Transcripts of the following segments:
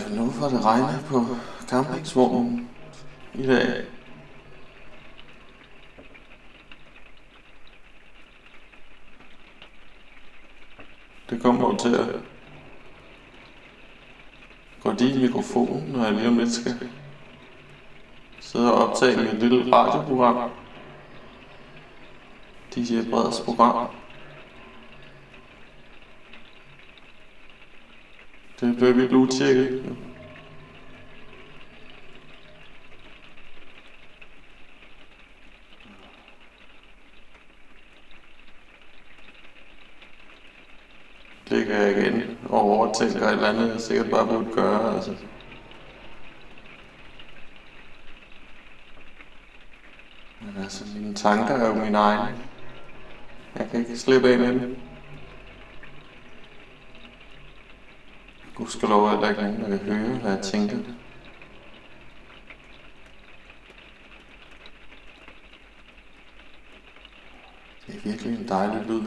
Skal nu for det regne på campingsvognen i dag. Det kommer jo til at gå i mikrofonen, når jeg lige om lidt skal sidde og optage mit lille radioprogram. DJ Breds program. Det blev vi blive tjekket. Det Ligger jeg igen og overtænker et eller andet, jeg sikkert bare burde gøre, altså. Men altså, mine tanker er jo mine egne. Jeg kan ikke slippe af med dem. Gudskelov er der ikke nogen, der kan høre, hvad jeg tænker. Det er virkelig en dejlig lyd.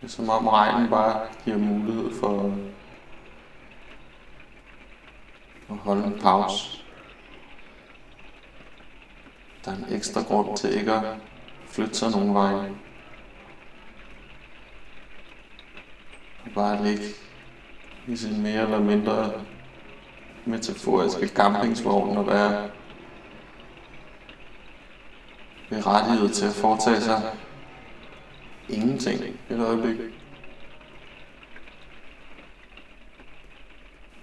Det er som om regnen bare giver mulighed for at holde en pause. Der er en ekstra grund til ikke at flytte sig nogen vej. Og bare ligge i sin mere eller mindre metaforiske campingsvogn og være berettiget til at foretage sig ingenting et øjeblik.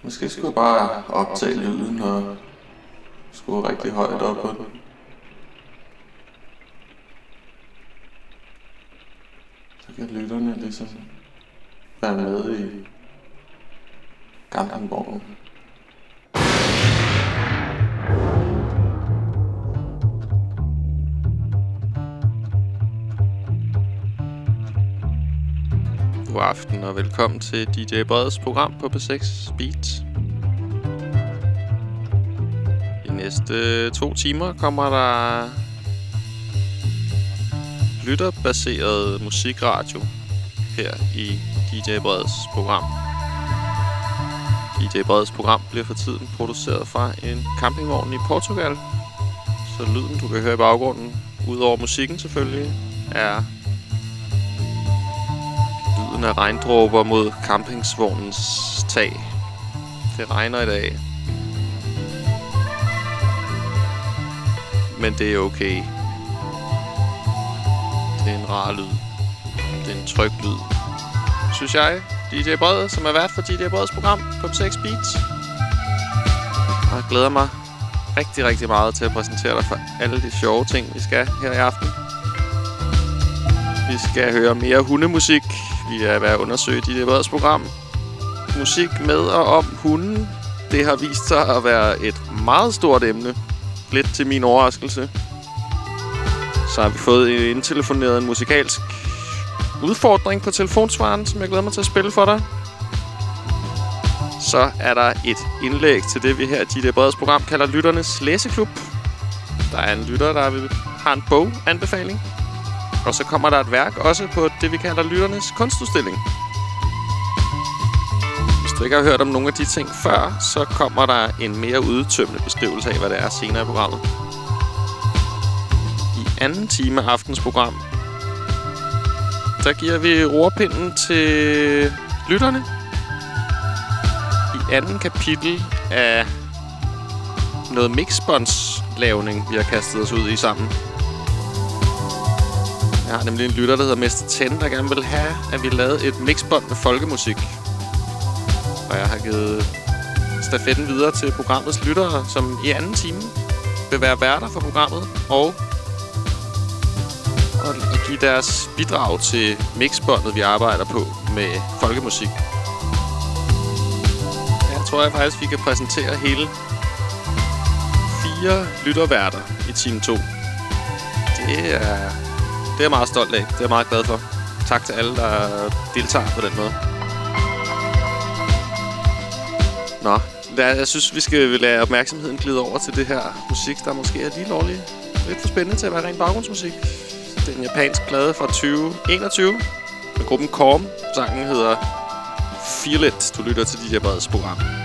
Måske skulle jeg bare optage lyden og skrue rigtig højt op på den. Kan lytterne ligesom være med i campingvognen. God aften og velkommen til DJ Breds program på P6 Beat. De næste to timer kommer der lytterbaseret musikradio her i DJ Breds program. DJ Breds program bliver for tiden produceret fra en campingvogn i Portugal. Så lyden, du kan høre i baggrunden, udover musikken selvfølgelig, er lyden af regndråber mod campingsvognens tag. Det regner i dag. Men det er okay. Det er en rar lyd. Det er en tryg lyd. Synes jeg. DJ Brede, som er vært for DJ Bredes program på 6 Beats. Og jeg glæder mig rigtig, rigtig meget til at præsentere dig for alle de sjove ting, vi skal her i aften. Vi skal høre mere hundemusik. Vi er ved at undersøge DJ Breds program. Musik med og om hunden. Det har vist sig at være et meget stort emne. Lidt til min overraskelse. Så har vi fået indtelefoneret en musikalsk udfordring på telefonsvaren, som jeg glæder mig til at spille for dig. Så er der et indlæg til det, vi her i det Breds program kalder Lytternes Læseklub. Der er en lytter, der har en boganbefaling. Og så kommer der et værk også på det, vi kalder Lytternes Kunstudstilling. Hvis du ikke har hørt om nogle af de ting før, så kommer der en mere udtømmende beskrivelse af, hvad det er senere i programmet. Anden time af aftens program, der giver vi rorpinden til lytterne. I anden kapitel af noget mixbåndslavning, vi har kastet os ud i sammen. Jeg har nemlig en lytter, der hedder Mester Ten, der gerne vil have, at vi lavede et mixbånd med folkemusik. Og jeg har givet stafetten videre til programmets lyttere, som i anden time vil være værter for programmet og, og give deres bidrag til mixbåndet, vi arbejder på med folkemusik. Jeg tror jeg faktisk, vi kan præsentere hele fire lytterværter i time 2. Det er det er jeg meget stolt af. Det er jeg meget glad for. Tak til alle, der deltager på den måde. Nå, jeg synes, vi skal lade opmærksomheden glide over til det her musik, der måske er lige lovligt lidt for spændende til at være ren baggrundsmusik. Det er en japansk plade fra 2021 med gruppen Korm. Sangen hedder Feel It. Du lytter til DJ Breds program.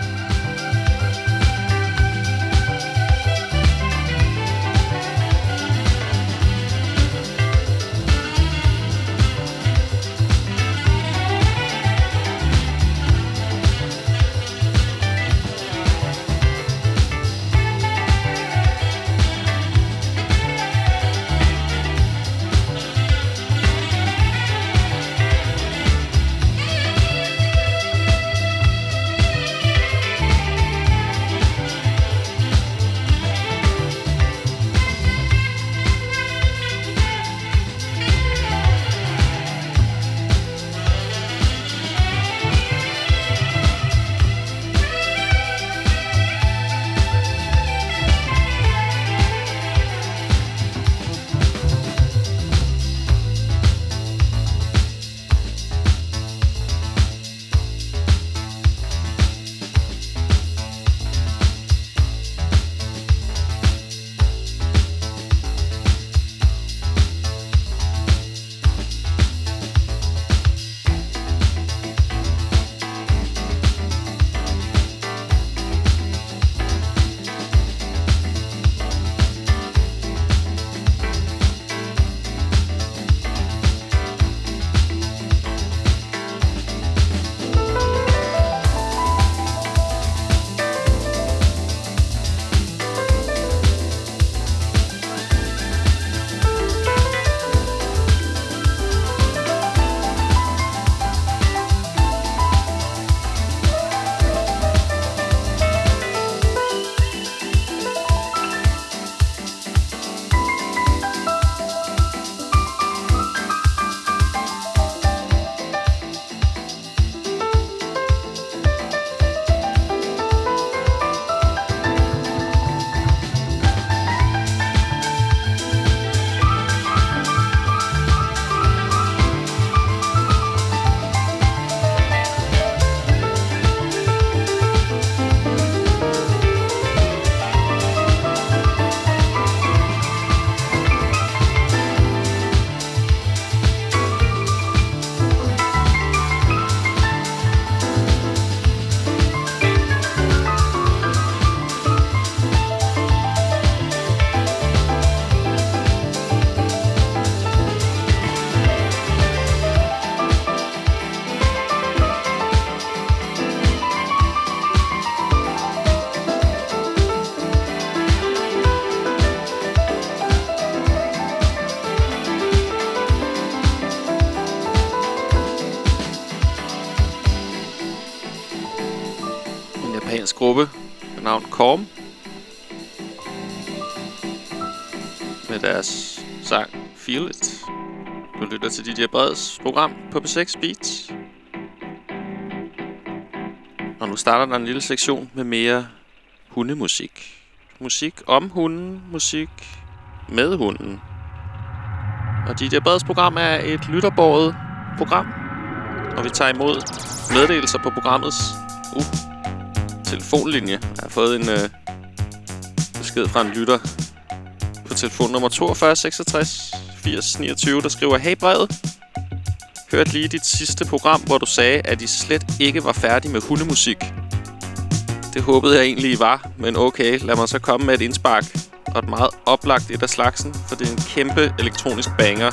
Til Didier Breds program på B6 Beats. Og nu starter der en lille sektion med mere hundemusik. Musik om hunden, musik med hunden. Og Didier Breds program er et lytterbåret program, og vi tager imod meddelelser på programmets uh, telefonlinje. Jeg har fået en øh, besked fra en lytter på telefonnummer 42 66 8929, der skriver, Hey brevet, hørte lige dit sidste program, hvor du sagde, at I slet ikke var færdig med hundemusik. Det håbede jeg egentlig, I var, men okay, lad mig så komme med et indspark. Og et meget oplagt et af slagsen, for det er en kæmpe elektronisk banger.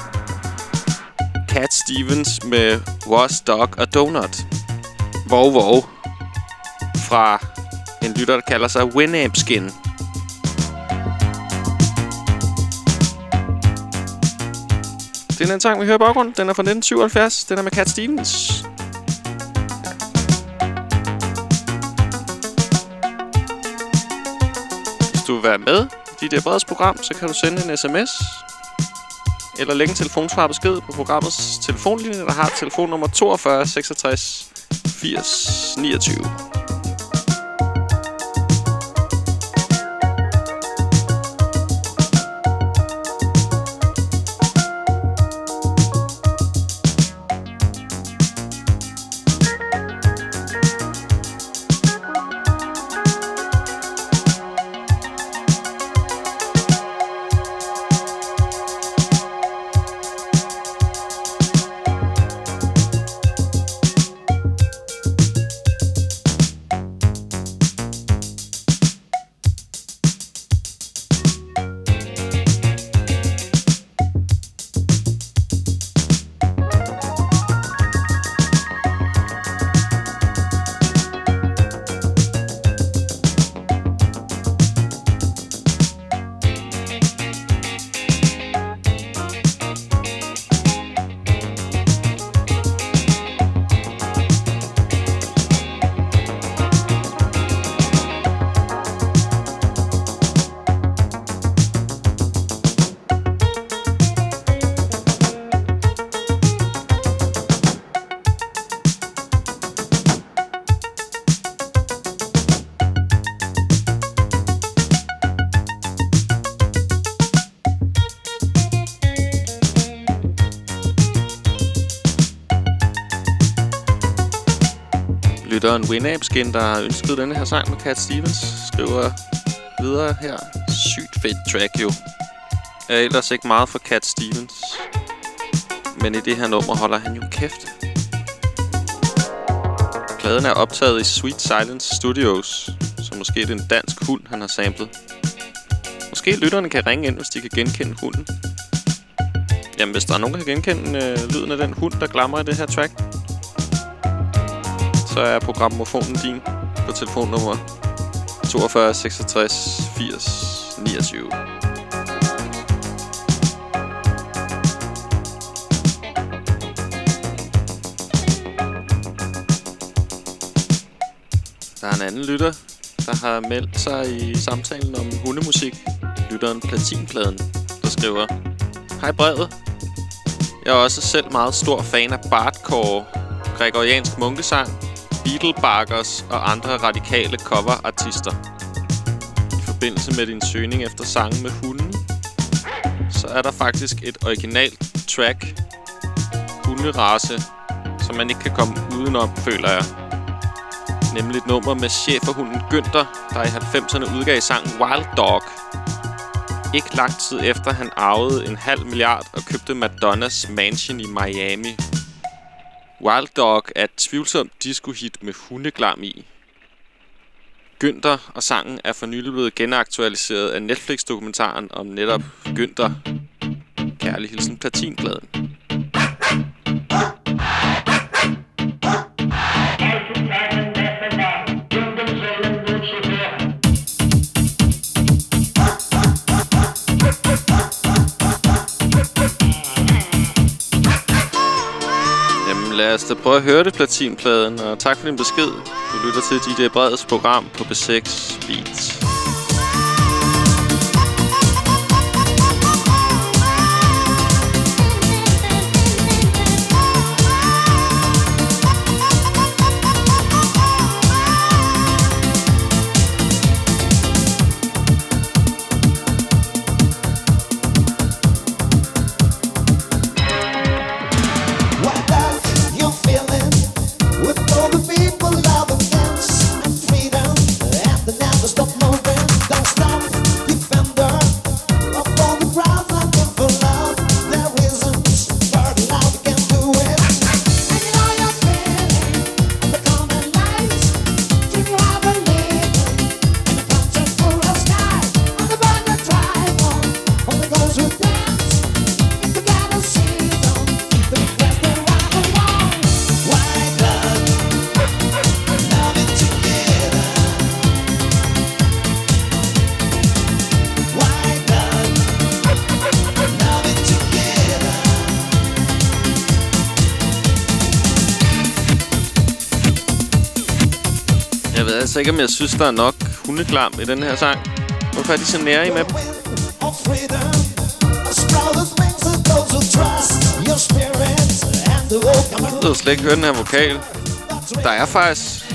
Cat Stevens med Was Dog a Donut. Vov, vov. Fra en lytter, der kalder sig Winamp-skin. Det er en sang, vi hører i baggrund. Den er fra 1977. Den er med Cat Stevens. Hvis du vil være med i det breds program, så kan du sende en sms eller lægge en telefonsvar besked på programmets telefonlinje, der har telefonnummer 42 66 80 29. lytteren Winabskin, der har ønsket denne her sang med Cat Stevens, skriver videre her. Sygt fedt track jo. Jeg er ellers ikke meget for Cat Stevens. Men i det her nummer holder han jo kæft. Pladen er optaget i Sweet Silence Studios, så måske det er en dansk hund, han har samlet. Måske lytterne kan ringe ind, hvis de kan genkende hunden. Jamen, hvis der er nogen, der kan genkende øh, lyden af den hund, der glamrer i det her track, så er programmofonen din på telefonnummer 42 66 80 29. Der er en anden lytter, der har meldt sig i samtalen om hundemusik. Lytteren Platinpladen, der skriver Hej brevet. Jeg er også selv meget stor fan af Bartcore, gregoriansk munkesang, Beetlebarkers og andre radikale coverartister. I forbindelse med din søgning efter sange med hunden, så er der faktisk et originalt track, hunderace, som man ikke kan komme udenom, føler jeg nemlig et nummer med cheferhunden Günther, der i 90'erne udgav sangen Wild Dog. Ikke lang tid efter han arvede en halv milliard og købte Madonnas mansion i Miami. Wild Dog er et tvivlsomt disco-hit med hundeglam i. Günther og sangen er for nylig blevet genaktualiseret af Netflix-dokumentaren om netop Günther. Kærlig hilsen Platinpladen. Lad os da prøve at høre det, Platinpladen. Og tak for din besked. Du lytter til DJ Breds program på B6 Beats. Ikke, om jeg synes, der er nok hundeklam i den her sang. Hvorfor er de så nære i med dem? Jeg ved slet ikke høre den her vokal. Der er faktisk...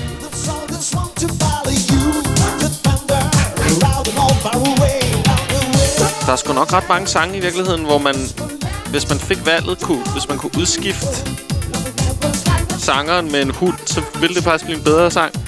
Der er sgu nok ret mange sange i virkeligheden, hvor man, hvis man fik valget, kunne, hvis man kunne udskifte sangeren med en hund, så ville det faktisk blive en bedre sang.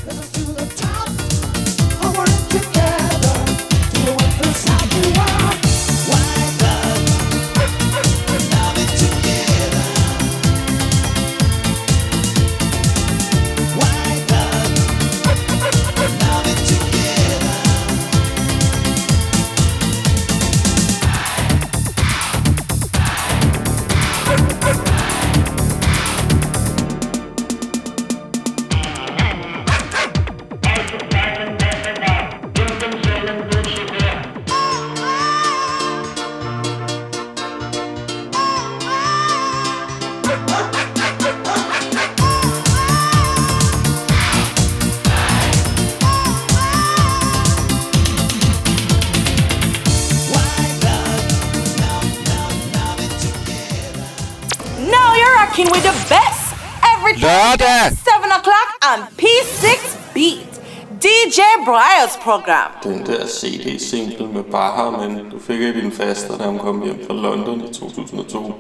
Briars program. Den der CD-single med Baha, men du fik i din faster, da hun kom hjem fra London i 2002.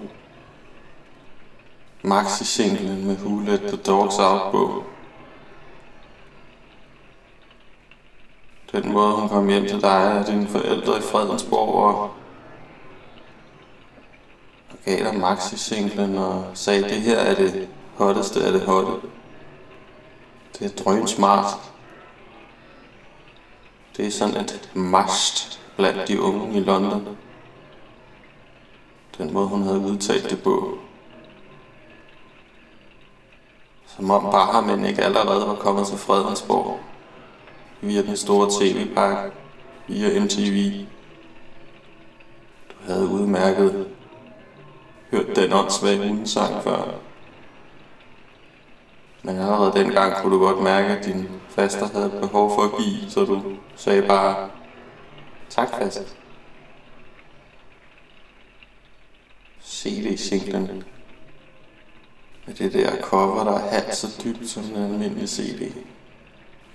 Maxi-singlen med Who Let The Dogs Out på. Den måde, hun kom hjem til dig og dine forældre i Fredensborg og, gav dig maxi-singlen og sagde, det her er det hotteste af det hotte. Det er drønsmart. smart. Det er sådan et must blandt de unge i London. Den måde, hun havde udtalt det på. Som om bare men ikke allerede var kommet til Fredensborg. Via den store tv-pakke. Via MTV. Du havde udmærket hørt den åndssvage hundesang før. Men allerede dengang kunne du godt mærke, at din faster havde behov for at give, så du sagde bare, tak fast. CD-singlen med det der cover, der er halvt så dybt som en almindelig CD.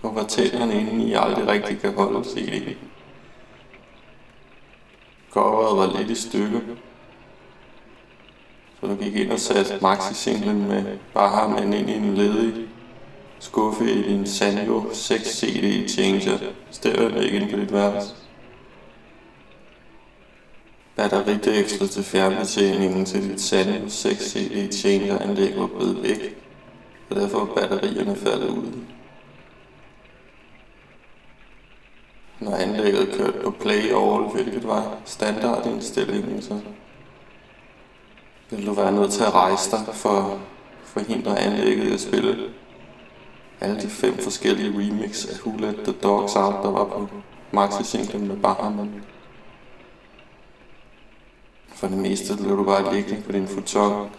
Og hvor tænderne inde i aldrig rigtig kan holde CD. Coveret var lidt i stykker, så du gik ind og satte maxi-singlen med bare ham ind i en ledig skuffe i din Sanjo 6 CD changer ind på dit værelse. Batteridækslet til fjernbetjeningen til dit Sanjo 6 CD changer anlæg var blevet væk, og derfor var batterierne faldet ud. Når anlægget kørte på play all, hvilket var standardindstillingen, så ville du være nødt til at rejse dig for at forhindre anlægget at spille alle de fem forskellige remix af Who Let The Dogs Out, der var på maxi-singlen med Bahaman. For det meste blev du bare liggende på din futon.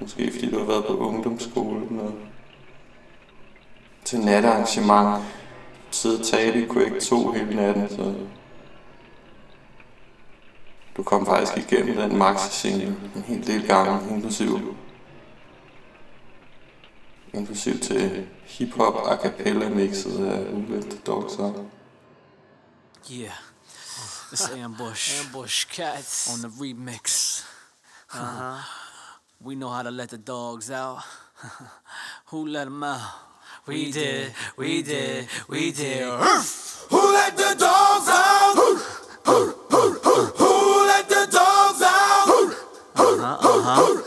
Måske fordi du har været på ungdomsskolen og til natarrangement. Sidde og tale i Quake 2 hele natten, så du kom faktisk igennem den maxi-single en hel del gange, inklusive inklusiv til hip-hop a cappella mixet af Ulet the Dogs Out. Yeah. It's ambush. Ambush cats. On the remix. Uh-huh. We know how to let the dogs out. Who let them out? We did, we did, we did. Who let the dogs out? Who let the dogs out? Who let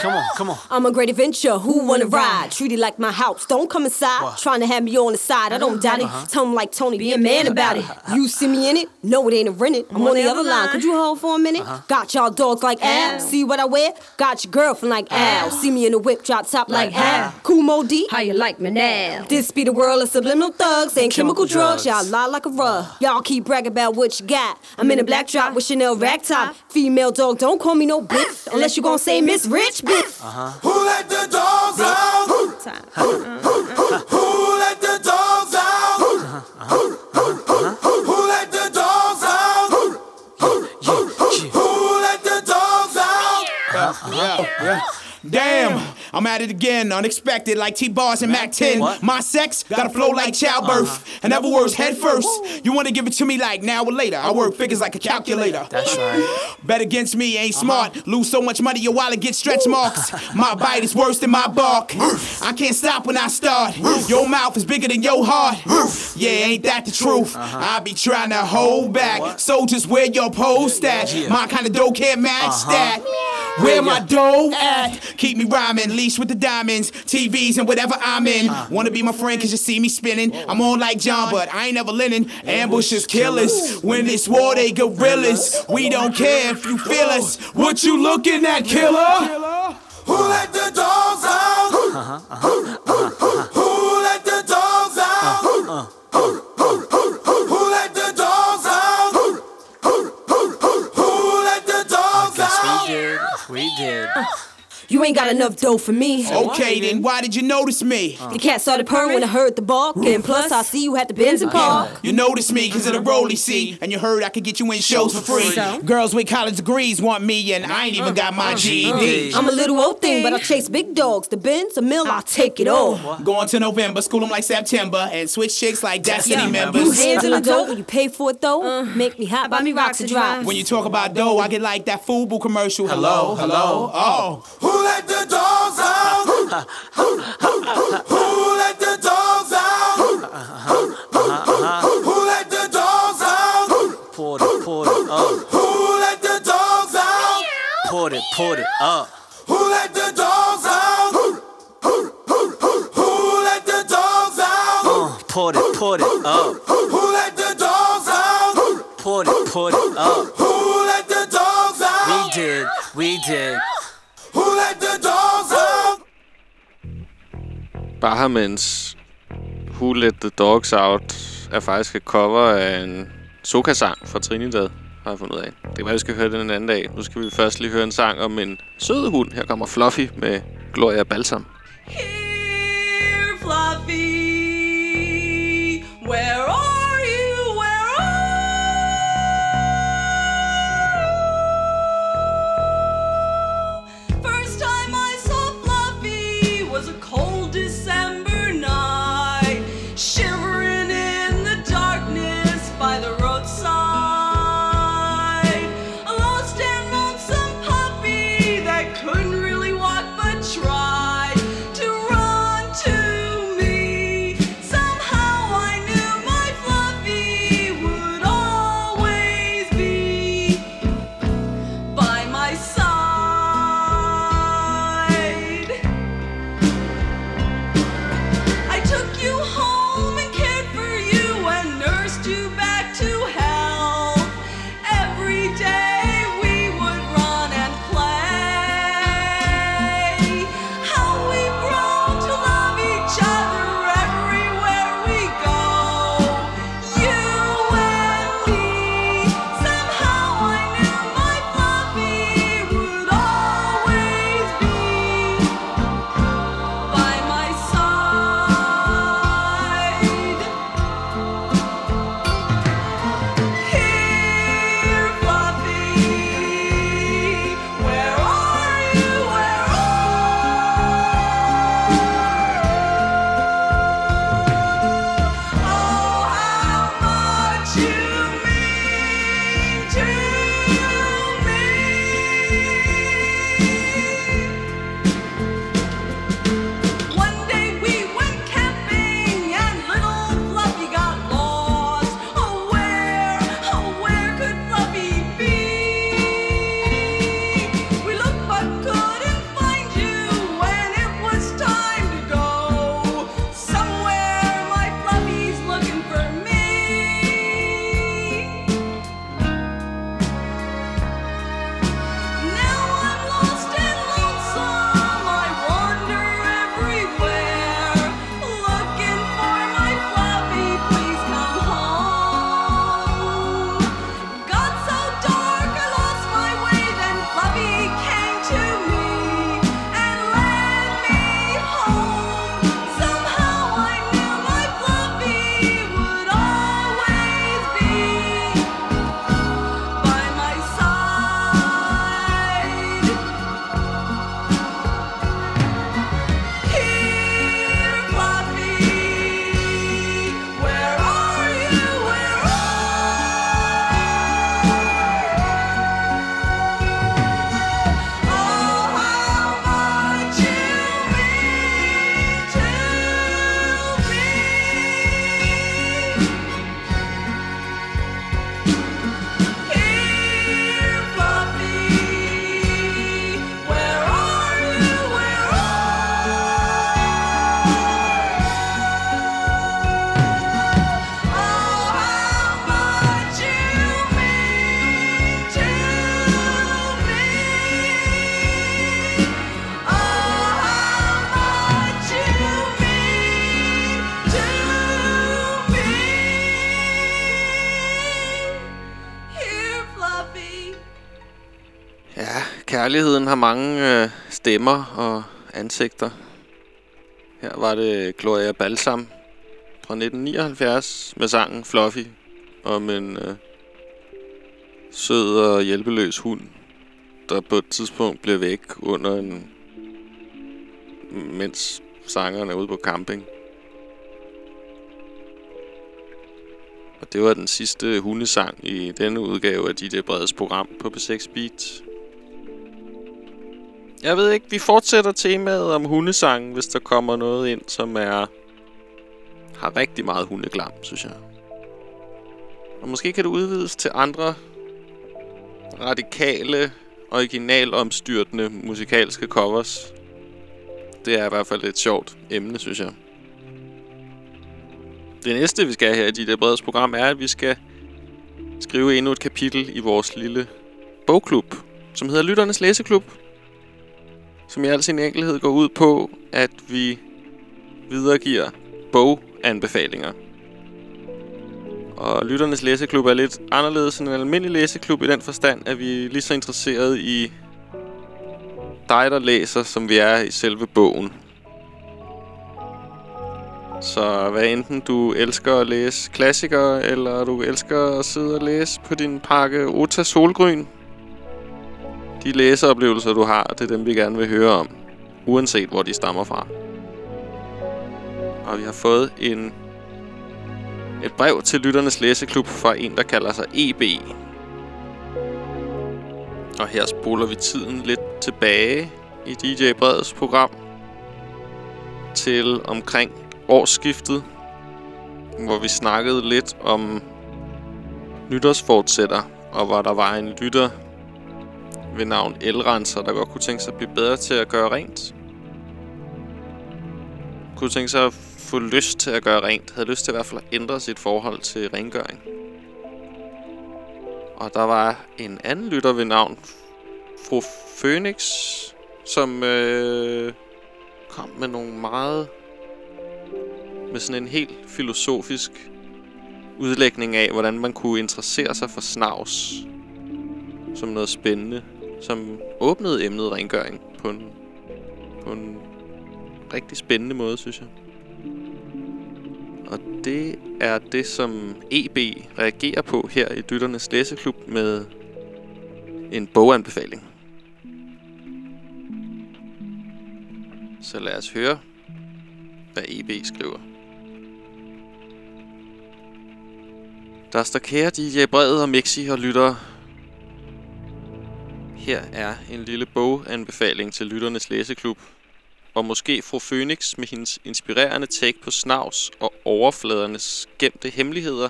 Come on, come on. I'm a great adventure. Who wanna ride? Treat it like my house. Don't come inside. Trying to have me on the side. I don't uh-huh. doubt it. Uh-huh. Tell 'em like Tony, be a man about it. You see me in it? No, it ain't a rented. I'm on the other line. Could you hold for a minute? Uh-huh. Got y'all dogs like Al. See what I wear? Got your girlfriend like Al. See me in the whip, drop top like Al. Cool Mo D. How you like me now? This be the world of subliminal thugs and chemical, Chemical drugs. drugs. Y'all lie like a rug. Y'all keep bragging about what you got. I'm in a black drop with Chanel rack top. Female dog, don't call me no bitch unless you gon' say Miss Rich bitch. Who let the dogs out? Who? Let the dogs out? Who? Let the dogs out? Who? Let the dogs out? Damn, I'm at it again, unexpected, like T-bars and Mac 10. What? My sex got a flow like childbirth. In other words, head first. You wanna give it to me like now or later? I work figures like a calculator. That's right. Bet against me ain't smart. Lose so much money, your wallet gets stretch marks. My bite is worse than my bark. I can't stop when I start. Your mouth is bigger than your heart. Yeah, ain't that the truth? I be trying to hold back. So just where your post at? My kind of dough can't match that. Where my dough at? Keep me rhyming, leash with the diamonds, TVs and whatever I'm in. Uh. Wanna be my friend cause you see me spinning. I'm on like John, but I ain't never linen. Ambushes killers. When it's war, they gorillas. We don't care if you feel us. What you looking at, killer? Who let the dogs out? Who let the dogs out? Who let the dogs out? Who let the dogs out? We did, we did. You ain't got enough dough for me. Okay, then why did you notice me? The cat started purring when I heard the bark. And plus, I see you had the Benz and Park. You noticed me cause of the rolly seat, and you heard I could get you in shows for free. Girls with college degrees want me, and I ain't even got my GED. I'm a little old thing, but I chase big dogs. The Benz, a mill, I'll take it all. Going to November, school 'em like September, and switch chicks like Destiny You members. hands in the dough when you pay for it though. Make me hot, buy me rocks to drive. When you talk about dough, I get like that Fubu commercial. Hello, hello, oh. Who let the dogs out? Who let the dogs out? Who let the dogs out? It, put it up. Who let the dogs out? Put it, put it up. Who let the dogs out? Who let the dogs out? Uh, it, put it up. Who let the dogs out? Put it, put it up. Who let the dogs We did, we did. Who let the dogs out? Bahamans Who Let The Dogs Out er faktisk et cover af en soca-sang fra Trinidad, har jeg fundet ud af. Det være, vi skal høre den en anden dag. Nu skal vi først lige høre en sang om en sød hund. Her kommer Fluffy med Gloria Balsam. Here, Fluffy, where are kærligheden har mange øh, stemmer og ansigter. Her var det Gloria Balsam fra 1979 med sangen Fluffy om en øh, sød og hjælpeløs hund, der på et tidspunkt blev væk under en... mens sangerne er ude på camping. Og det var den sidste hundesang i denne udgave af DJ Breds program på B6 Beat. Jeg ved ikke, vi fortsætter temaet om hundesangen, hvis der kommer noget ind, som er har rigtig meget hundeglam, synes jeg. Og måske kan det udvides til andre radikale, originalomstyrtende musikalske covers. Det er i hvert fald et sjovt emne, synes jeg. Det næste, vi skal her i dit Breds program, er, at vi skal skrive endnu et kapitel i vores lille bogklub, som hedder Lytternes Læseklub. Som i al sin enkelhed går ud på, at vi videregiver boganbefalinger. Og Lytternes Læseklub er lidt anderledes end en almindelig læseklub i den forstand, at vi er lige så interesseret i dig, der læser, som vi er i selve bogen. Så hvad enten du elsker at læse klassikere, eller du elsker at sidde og læse på din pakke Ota Solgryn, de læseoplevelser, du har, det er dem, vi gerne vil høre om, uanset hvor de stammer fra. Og vi har fået en et brev til Lytternes Læseklub fra en, der kalder sig EB. Og her spoler vi tiden lidt tilbage i DJ Breds program til omkring årsskiftet, hvor vi snakkede lidt om nytårsfortsætter, og hvor der var en lytter ved navn Elrenser, der godt kunne tænke sig at blive bedre til at gøre rent. Kunne tænke sig at få lyst til at gøre rent. Havde lyst til i hvert fald at ændre sit forhold til rengøring. Og der var en anden lytter ved navn Fru Phoenix, som øh, kom med nogle meget... Med sådan en helt filosofisk udlægning af, hvordan man kunne interessere sig for snavs som noget spændende, som åbnede emnet rengøring på en, på en rigtig spændende måde, synes jeg. Og det er det, som EB reagerer på her i Dytternes Læseklub med en boganbefaling. Så lad os høre, hvad EB skriver. Der står kære DJ Brevet og Mixi og lyttere. Her er en lille boganbefaling til Lytternes Læseklub. Og måske fru Phoenix med hendes inspirerende take på snavs og overfladernes gemte hemmeligheder.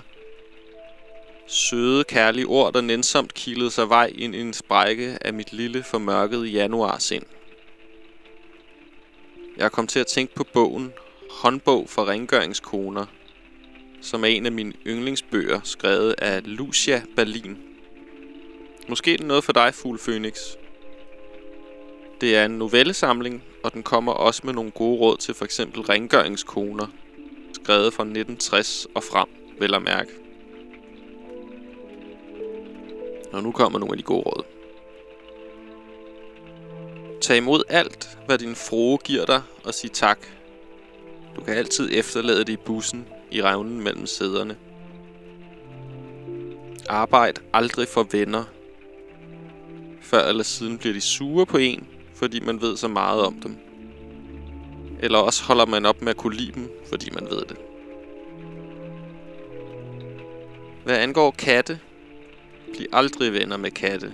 Søde, kærlige ord, der nænsomt kilede sig vej ind i en sprække af mit lille, formørkede januarsind. Jeg kom til at tænke på bogen Håndbog for rengøringskoner, som er en af mine yndlingsbøger, skrevet af Lucia Berlin. Måske er det noget for dig, Fugl Phoenix. Det er en novellesamling, og den kommer også med nogle gode råd til for eksempel rengøringskoner, skrevet fra 1960 og frem, vel at mærke. Og nu kommer nogle af de gode råd. Tag imod alt, hvad din frue giver dig, og sig tak. Du kan altid efterlade det i bussen, i revnen mellem sæderne. Arbejd aldrig for venner. Før eller siden bliver de sure på en, fordi man ved så meget om dem. Eller også holder man op med at kunne lide dem, fordi man ved det. Hvad angår katte, bliv aldrig venner med katte.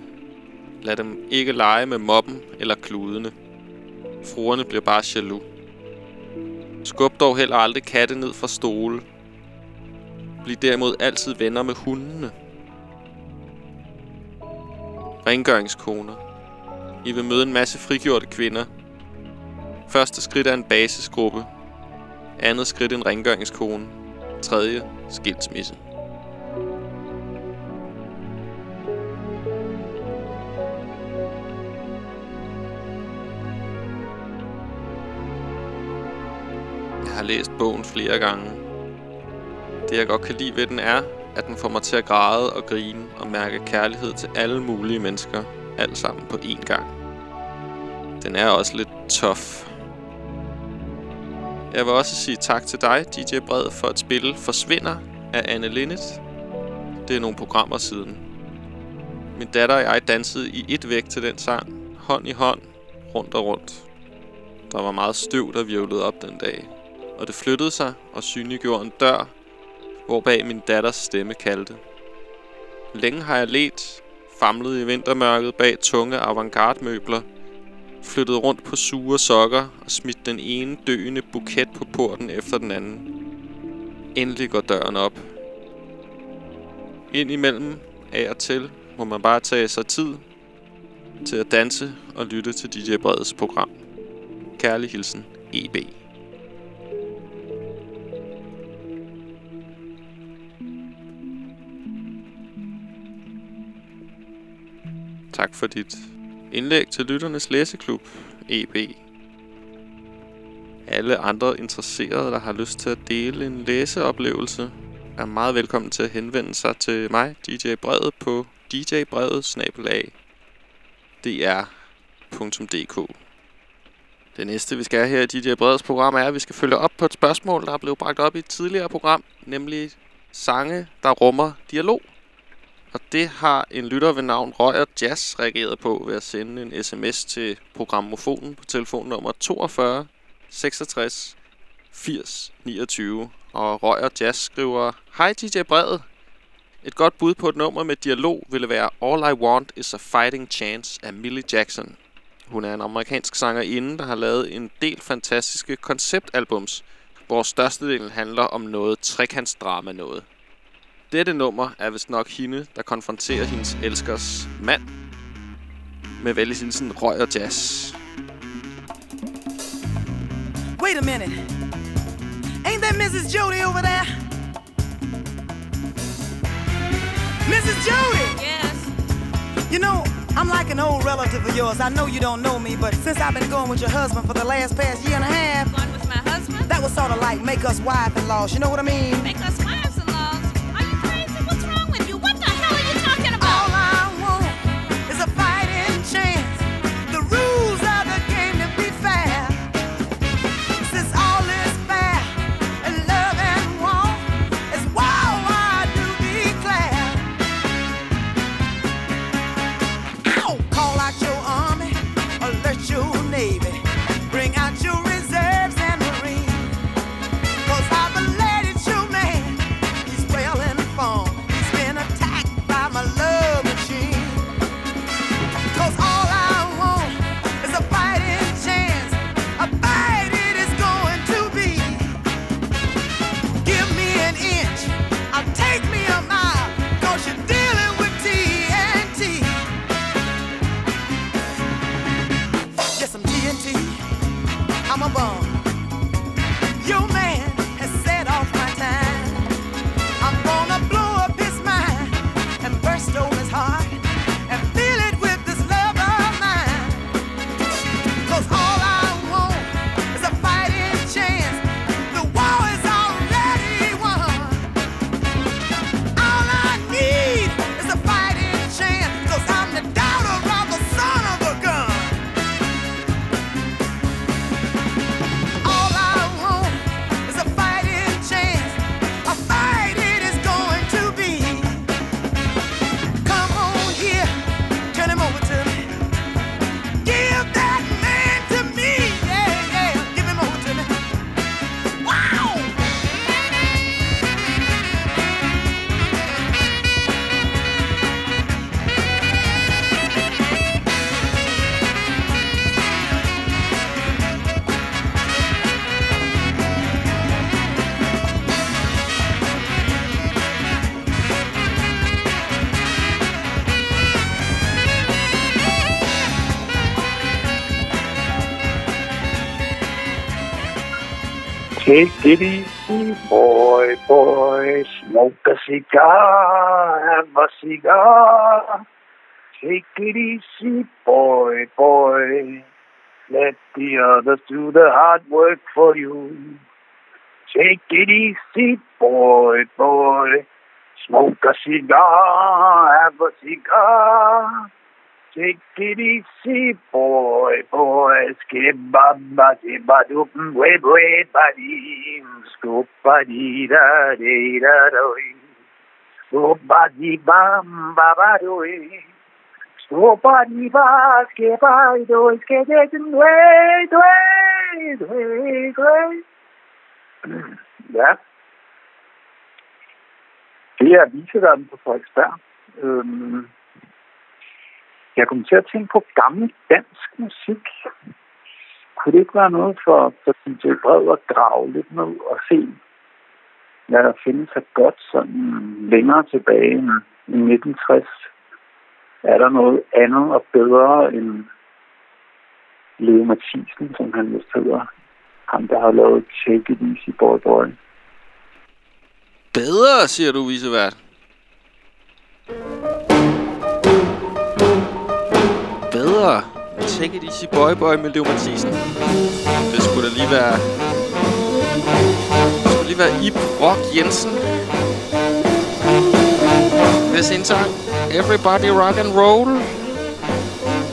Lad dem ikke lege med mobben eller kludene. Fruerne bliver bare jaloux. Skub dog heller aldrig katte ned fra stole. Bliv derimod altid venner med hundene. Rengøringskoner. I vil møde en masse frigjorte kvinder. Første skridt er en basisgruppe. Andet skridt en rengøringskone. Tredje, skilsmisse. Jeg har læst bogen flere gange. Det jeg godt kan lide ved den er, at den får mig til at græde og grine og mærke kærlighed til alle mulige mennesker, alt sammen på én gang. Den er også lidt tough. Jeg vil også sige tak til dig, DJ Bred, for at spille Forsvinder af Anne Linnet. Det er nogle programmer siden. Min datter og jeg dansede i et væk til den sang, hånd i hånd, rundt og rundt. Der var meget støv, der virvlede op den dag, og det flyttede sig og synliggjorde en dør, hvorbag min datters stemme kaldte. Længe har jeg let, famlet i vintermørket bag tunge avantgarde-møbler, flyttet rundt på sure sokker og smidt den ene døende buket på porten efter den anden. Endelig går døren op. Ind imellem, af og til, må man bare tage sig tid til at danse og lytte til DJ Breds program. Kærlig hilsen, EB. Tak for dit indlæg til Lytternes Læseklub, EB. Alle andre interesserede, der har lyst til at dele en læseoplevelse, er meget velkommen til at henvende sig til mig, DJ Brevet, på djbrevet-dr.dk. Det næste, vi skal her i DJ Breds program, er, at vi skal følge op på et spørgsmål, der er blevet bragt op i et tidligere program, nemlig sange, der rummer dialog. Og det har en lytter ved navn Røger Jazz reageret på ved at sende en sms til programmofonen på telefonnummer 42 66 80 29. Og Røger Jazz skriver, Hej DJ Brevet. Et godt bud på et nummer med dialog ville være All I Want Is A Fighting Chance af Millie Jackson. Hun er en amerikansk sangerinde, der har lavet en del fantastiske konceptalbums, hvor størstedelen handler om noget trekantsdrama noget. Dette nummer er vist nok hende, der konfronterer hendes elskers mand med Vellesinsen røg og jazz. Wait a minute. Ain't that Mrs. Jody over there? Mrs. Jody! Yes. You know, I'm like an old relative of yours. I know you don't know me, but since I've been going with your husband for the last past year and a half, Going with my husband? that was sort of like make us wife and laws. You know what I mean? Make us Take it easy, boy, boy. Smoke a cigar, have a cigar. Take it easy, boy, boy. Let the others do the hard work for you. Take it easy, boy, boy. Smoke a cigar, have a cigar. Take it easy, boy, boy. Skibba dibba doop, way, way, buddy. Scoopa dee da dee da doy. Scoopa dee bam, ba ba doy. Scoopa dee ba, skibba doy, skibba way, way, way, way. Ja. Det er visedammen på Frederiksberg. Øhm, jeg kom til at tænke på gammel dansk musik. Kunne det ikke være noget for, for DJ Bred at grave lidt ned og se, hvad der findes af godt sådan længere tilbage end i 1960? Er der noget andet og bedre end Leo Mathisen, som han vist hedder? Ham, der har lavet Take It Easy Boy Boy. Bedre, siger du, visevært. Bedre. Take it easy boy boy med Leo Mathisen. Det skulle da lige være... Det skulle lige være Ib Rock Jensen. Med sin sang Everybody Rock and Roll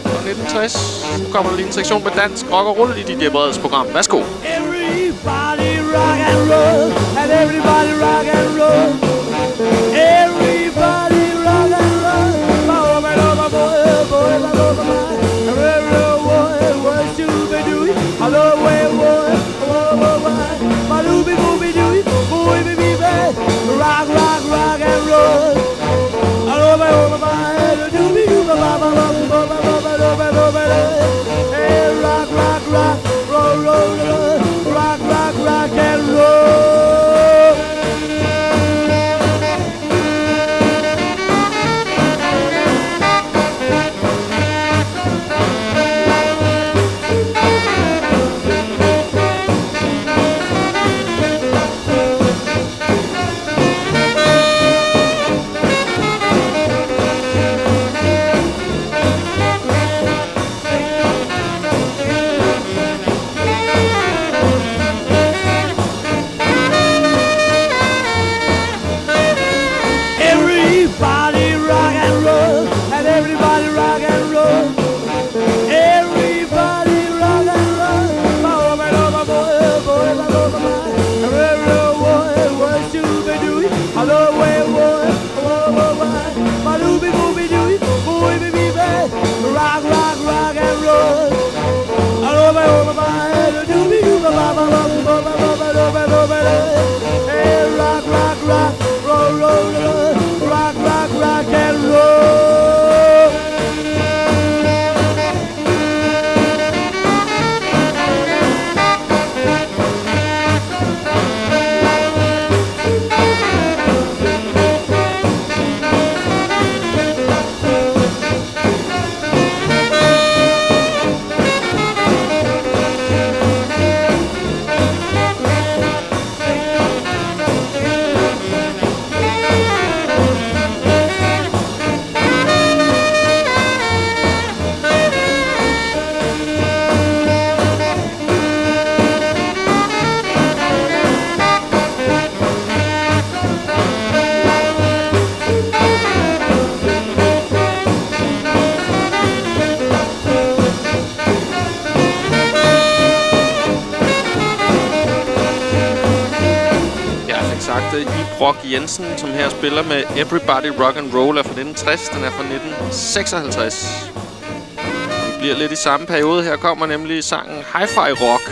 fra 1960. Nu kommer der lige en sektion med dansk rock og roll i dit Breds program. Værsgo. Everybody rock and roll, and everybody rock and roll. Det. Rock Jensen, som her spiller med Everybody Rock and Roll, er fra 1960. Den er fra 1956. Vi bliver lidt i samme periode. Her kommer nemlig sangen Hi-Fi Rock.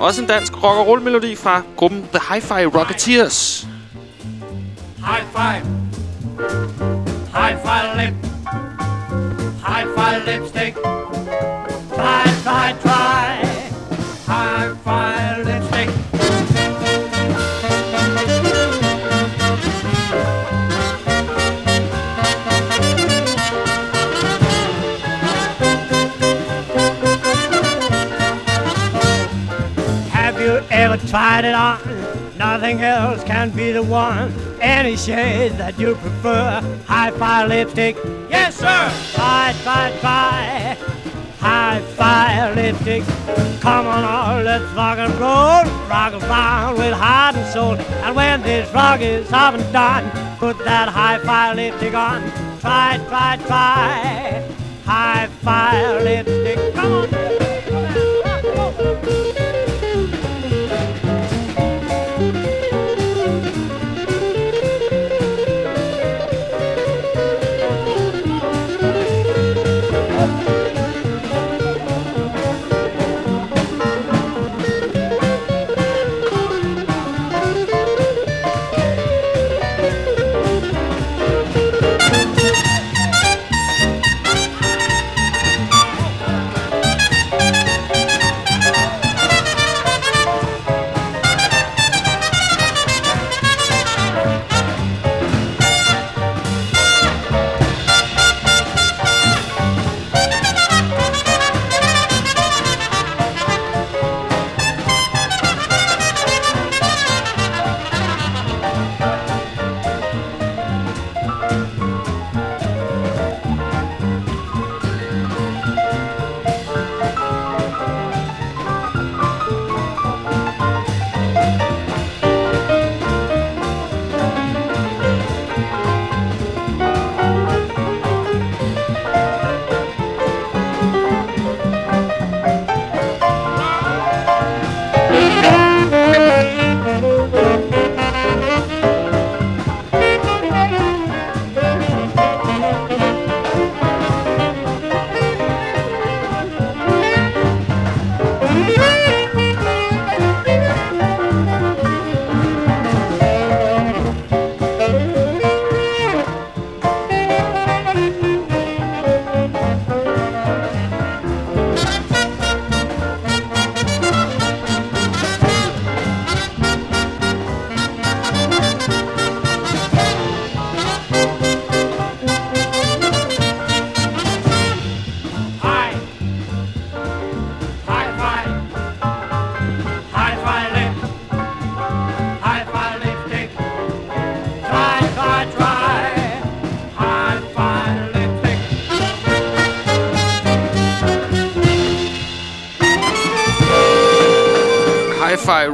Også en dansk rock og roll melodi fra gruppen The Hi-Fi Rocketeers. You ever tried it on? Nothing else can be the one. Any shade that you prefer. High five lipstick. Yes, sir. Try, try, try. High five lipstick. Come on, all, let's rock and roll. Rock and around with heart and soul. And when this rock is up and done, put that high five lipstick on. Try, try, try. High five lipstick. Come on.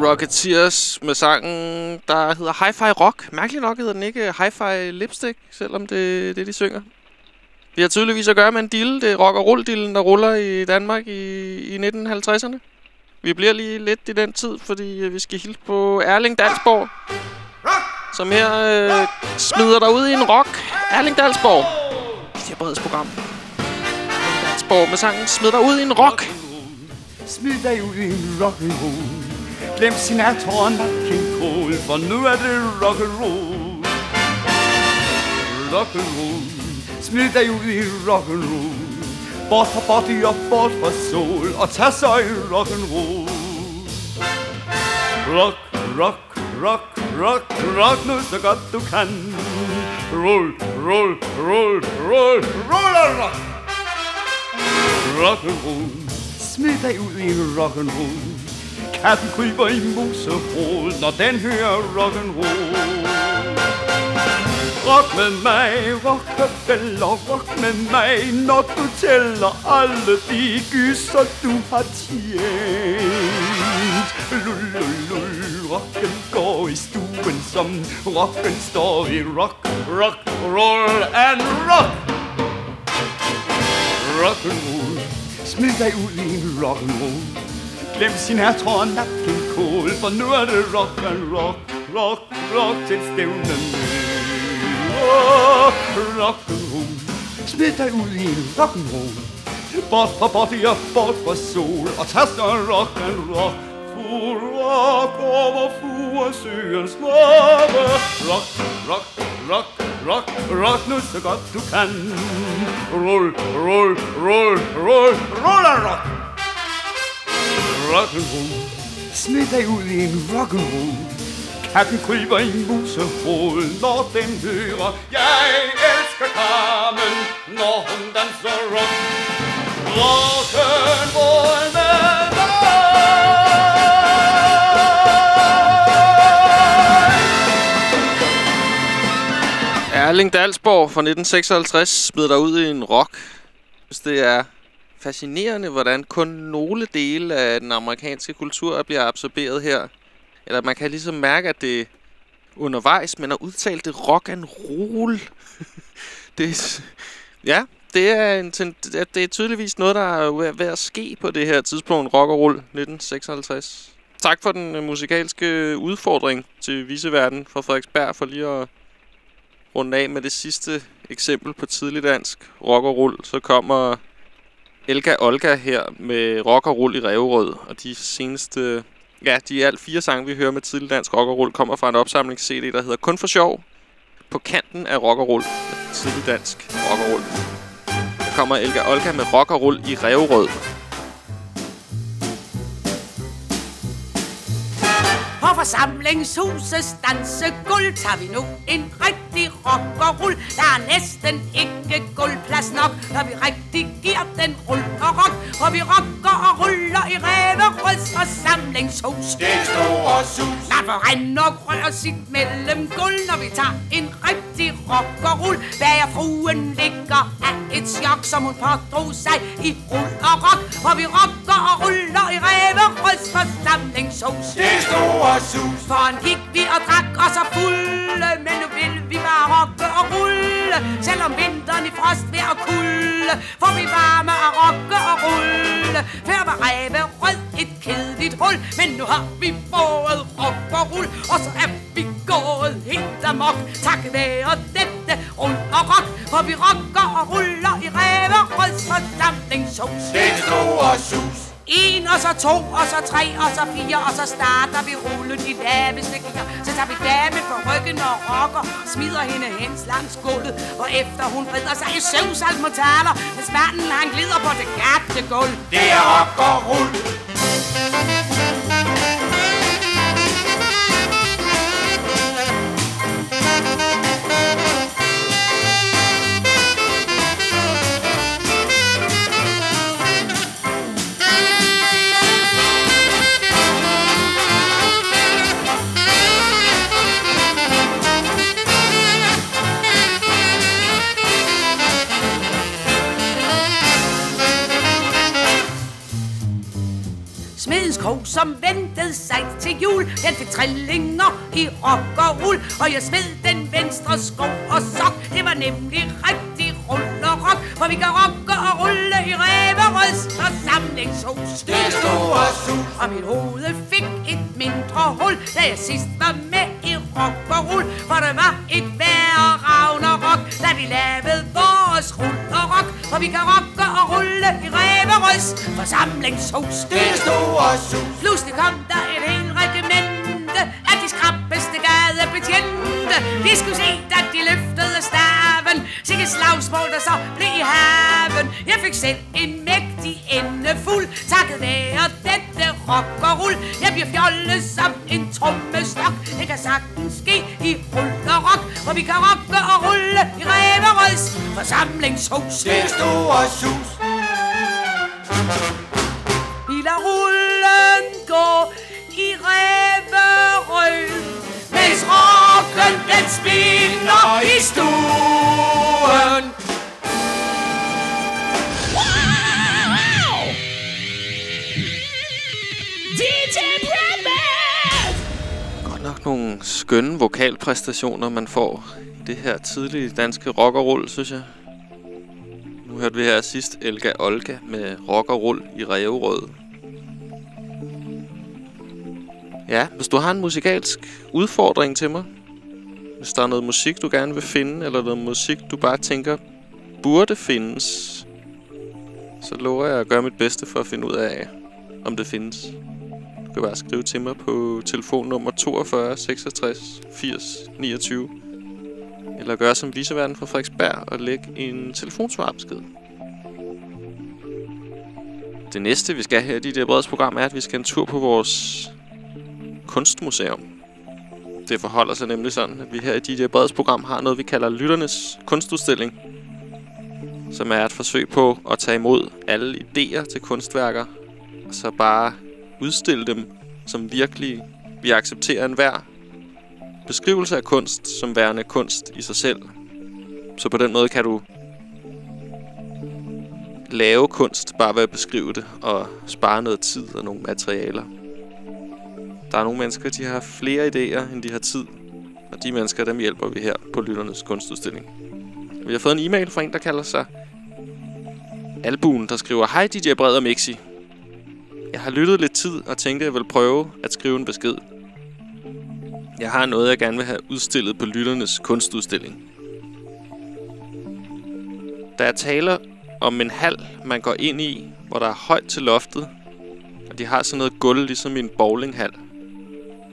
Rocketeers med sangen, der hedder Hi-Fi Rock. Mærkeligt nok hedder den ikke øh, Hi-Fi Lipstick, selvom det er det, de synger. Vi har tydeligvis at gøre med en dille. Det er rock og roll dillen der ruller i Danmark i, i 1950'erne. Vi bliver lige lidt i den tid, fordi øh, vi skal hilse på Erling Dalsborg, som her øh, smider dig ud i en rock. Erling Dalsborg. Det er Breds program. Dalsborg med sangen Smid dig ud i en rock. Smid dig ud i en rock'n'roll Glem Sinatra og King Cole For nu er det and roll. Smid dig ud i rock'n'roll Bort fra body og bort fra sol, Og tag så i rock'n'roll Rock, rock, rock, rock, rock nu så godt du kan Roll, roll, roll, roll, roll og rock roll. Smid dig ud i and roll. Katten kryber i musehul, Når den hører rock'n'roll Rock med mig, rockefeller, rock med mig Når du tæller alle de gyser du har tjent. Lululul, rocken går i stuen som rocken står i rock, rock, roll and rock. Rock'n'roll Smid dig ud i en rock'n'roll Glem sin her tror Nat King Cole For nu er det rock and rock, rock, rock til stævnen Rock, rock and roll. Smid dig ud i en rock and roll. Bort fra body og bort fra sol Og tag så rock and rock Fuld rock over furesøens lave Rock, rock, rock, rock, rock nu så godt du kan Roll, roll, roll, roll, roll and rock Rock'n'roll. Smid dig ud i en rock'n'roll. Katten kryber i musehål Når den hører Jeg elsker Carmen Når hun danser rock. Rock'n'roll med Erling Dalsborg fra 1956 smider dig ud i en rock. Hvis det er fascinerende, hvordan kun nogle dele af den amerikanske kultur bliver absorberet her. Eller man kan ligesom mærke, at det undervejs, men at udtale det rock and roll. det ja, det er, en, det er tydeligvis noget, der er ved- at ske på det her tidspunkt, rock and roll 1956. Tak for den øh, musikalske øh, udfordring til viseverden fra Frederiksberg for lige at runde af med det sidste eksempel på tidlig dansk rock og roll. Så kommer Elga Olga her med rock og Rull i Reverød. Og de seneste... Ja, de alt fire sange, vi hører med tidlig dansk rock og roll, kommer fra en opsamlings-CD, der hedder Kun for sjov. På kanten af rock og roll. Tidlig dansk rock og roll. Der kommer Elga Olga med rock og Rull i Reverød. På forsamlingshusets dansegulv tager vi nu en rigtig rock og rull. Der er næsten ikke gulvplads nok, når vi rigtig giver den rull og rock. For vi rocker og ruller i Ræverøds forsamlingshus. Det store sus. Lad for rende og røre sit mellemgulv, når vi tager en rigtig rock og rull. Bager fruen ligger af et chok, som hun pådrog sig i rull og rock. For vi rocker og ruller i Ræverøds forsamlingshus. Det store sus. For en gik vi og drak os så fulde, men nu vil vi bare rocke og rulle. Selvom vinteren i frost ved at kulde, for vi varme og rocke og rulle. Før var ræve rød et kedeligt hul, men nu har vi fået rock og rull, og så er vi gået helt amok. Tak være dette rull og rock, for vi rocker og ruller i ræve røds forsamlingshus. Det store sus. En, og så to, og så tre, og så fire, og så starter vi rullen i laveste gear. Så tager vi damen på ryggen og rocker, smider hende hen langs gulvet. Og efter hun vrider sig i søvsalmotaler, mens manden han glider på det gatte gulv. Det er rock og rull. Trillinger i rock og rull, og jeg smed den venstre sko. Præstationer, man får i det her tidlige danske rock og roll, synes jeg. Nu hørte vi her sidst Elga Olga med rock og roll i Ræverød. Ja, hvis du har en musikalsk udfordring til mig, hvis der er noget musik, du gerne vil finde, eller noget musik, du bare tænker burde findes, så lover jeg at gøre mit bedste for at finde ud af, om det findes. Du kan bare skrive til mig på telefonnummer 42 66 80 29. Eller gøre som viseverden fra Frederiksberg og lægge en telefonsvarbesked. Det næste, vi skal her i det breds program, er, at vi skal en tur på vores kunstmuseum. Det forholder sig nemlig sådan, at vi her i DJ Breds program har noget, vi kalder Lytternes Kunstudstilling. Som er et forsøg på at tage imod alle idéer til kunstværker, og så bare udstille dem som virkelige. vi accepterer enhver beskrivelse af kunst som værende kunst i sig selv. Så på den måde kan du lave kunst bare ved at beskrive det og spare noget tid og nogle materialer. Der er nogle mennesker, de har flere idéer, end de har tid. Og de mennesker, dem hjælper vi her på Lytternes Kunstudstilling. Vi har fået en e-mail fra en, der kalder sig Albuen, der skriver Hej DJ Bred og Mixi. Jeg har lyttet lidt tid og tænkte, at jeg vil prøve at skrive en besked. Jeg har noget, jeg gerne vil have udstillet på Lytternes Kunstudstilling. Der er taler om en hal, man går ind i, hvor der er højt til loftet, og de har sådan noget gulv ligesom i en bowlinghal.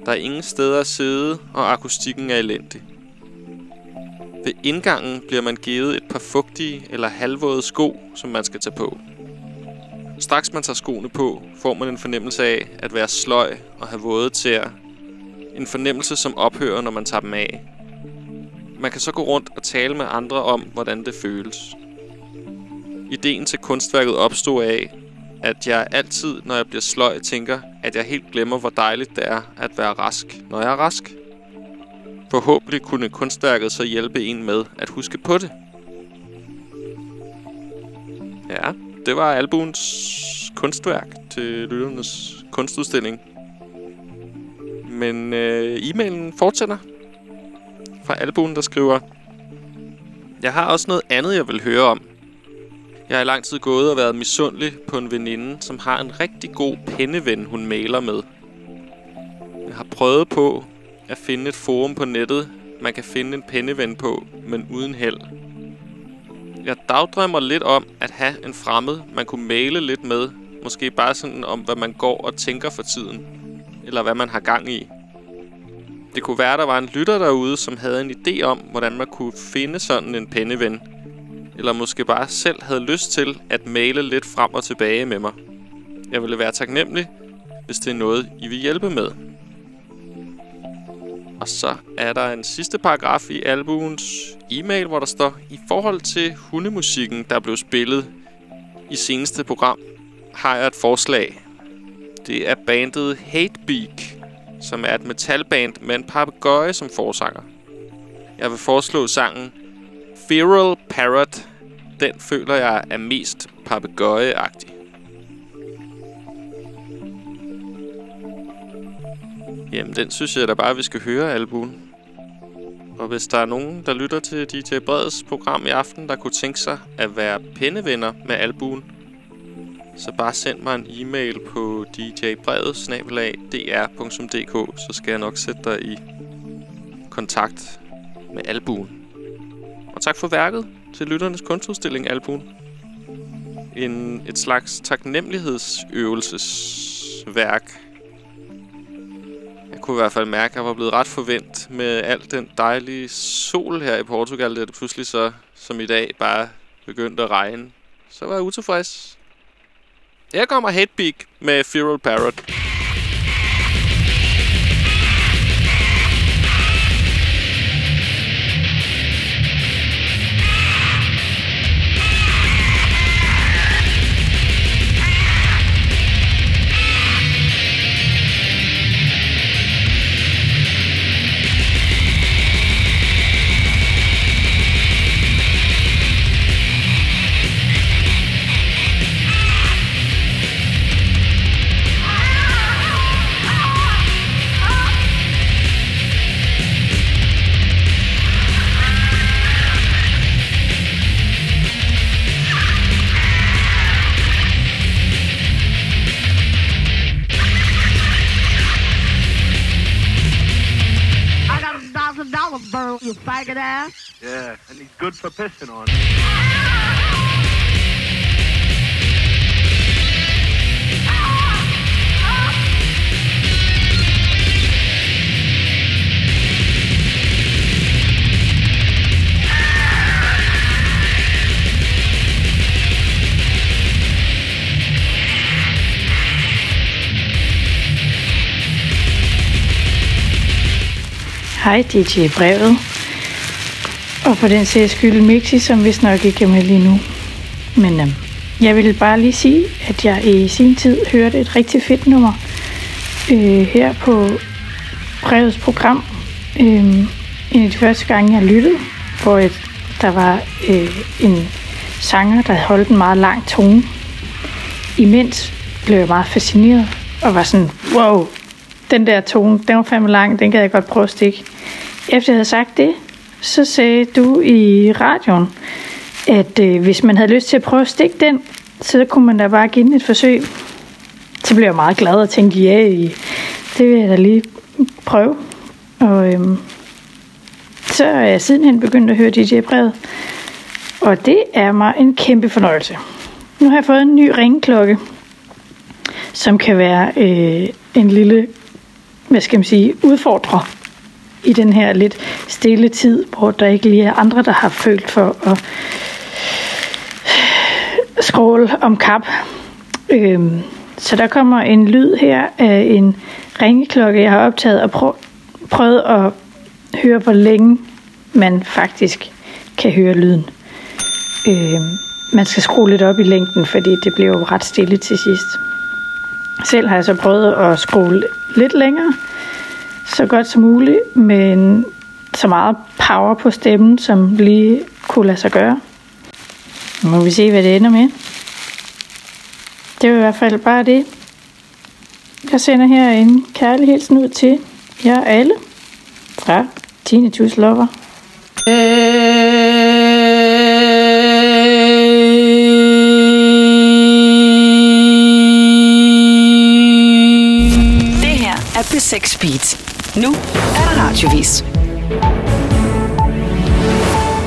Der er ingen steder at sidde, og akustikken er elendig. Ved indgangen bliver man givet et par fugtige eller halvvåde sko, som man skal tage på. Straks man tager skoene på, får man en fornemmelse af at være sløj og have våde tæer. En fornemmelse, som ophører, når man tager dem af. Man kan så gå rundt og tale med andre om, hvordan det føles. Ideen til kunstværket opstod af, at jeg altid, når jeg bliver sløj, tænker, at jeg helt glemmer, hvor dejligt det er at være rask, når jeg er rask. Forhåbentlig kunne kunstværket så hjælpe en med at huske på det. Ja, det var albuens kunstværk til lytternes kunstudstilling. Men øh, e-mailen fortsætter fra albuen, der skriver Jeg har også noget andet, jeg vil høre om. Jeg har i lang tid gået og været misundelig på en veninde, som har en rigtig god penneven, hun maler med. Jeg har prøvet på at finde et forum på nettet, man kan finde en penneven på, men uden held. Jeg dagdrømmer lidt om at have en fremmed, man kunne male lidt med. Måske bare sådan om, hvad man går og tænker for tiden. Eller hvad man har gang i. Det kunne være, der var en lytter derude, som havde en idé om, hvordan man kunne finde sådan en penneven. Eller måske bare selv havde lyst til at male lidt frem og tilbage med mig. Jeg ville være taknemmelig, hvis det er noget, I vil hjælpe med. Og så er der en sidste paragraf i albuens e-mail, hvor der står, i forhold til hundemusikken, der blev spillet i seneste program, har jeg et forslag. Det er bandet Hatebeak, som er et metalband med en papegøje som forsanger. Jeg vil foreslå sangen Feral Parrot. Den føler jeg er mest papegøjeagtig. Jamen, den synes jeg da bare, vi skal høre, albuen. Og hvis der er nogen, der lytter til DJ Breds program i aften, der kunne tænke sig at være pennevenner med albuen, så bare send mig en e-mail på djbrevet.dr.dk, så skal jeg nok sætte dig i kontakt med albuen. Og tak for værket til lytternes kunstudstilling Albuen. En, et slags taknemmelighedsøvelsesværk. Kunne i hvert fald mærke, at jeg var blevet ret forvent med al den dejlige sol her i Portugal, da det pludselig så, som i dag, bare begyndte at regne. Så var jeg utilfreds. Her kommer Headbeak med Feral Parrot. You faggot ass. Yeah, and he's good for pissing on. Hej DJ Brevet. Og for den sags skyld Mixi, som vist nok ikke er med lige nu. Men øhm, jeg vil bare lige sige, at jeg i sin tid hørte et rigtig fedt nummer øh, her på Brevets program. Øh, en af de første gange, jeg lyttede, hvor et, der var øh, en sanger, der holdt en meget lang tone. Imens blev jeg meget fascineret og var sådan, wow, den der tone, den var fandme lang, den kan jeg godt prøve at stikke. Efter jeg havde sagt det, så sagde du i radioen, at øh, hvis man havde lyst til at prøve at stikke den, så kunne man da bare give den et forsøg. Så blev jeg meget glad og tænkte, ja, det vil jeg da lige prøve. Og øhm, så er jeg sidenhen begyndt at høre DJ-brevet. Og det er mig en kæmpe fornøjelse. Nu har jeg fået en ny ringeklokke, som kan være øh, en lille, hvad skal man sige, udfordrer i den her lidt stille tid, hvor der ikke lige er andre, der har følt for at skråle om kap. Øhm, så der kommer en lyd her af en ringeklokke, jeg har optaget og prøv, prøvet at høre, hvor længe man faktisk kan høre lyden. Øhm, man skal skrue lidt op i længden, fordi det bliver jo ret stille til sidst. Selv har jeg så prøvet at skrue lidt længere, så godt som muligt, men så meget power på stemmen, som lige kunne lade sig gøre. Nu må vi se, hvad det ender med. Det var i hvert fald bare det. Jeg sender her en kærlig hilsen ud til jer alle fra Tinnitus Lover. Det her er P6 Beat. Nu er der radiovis.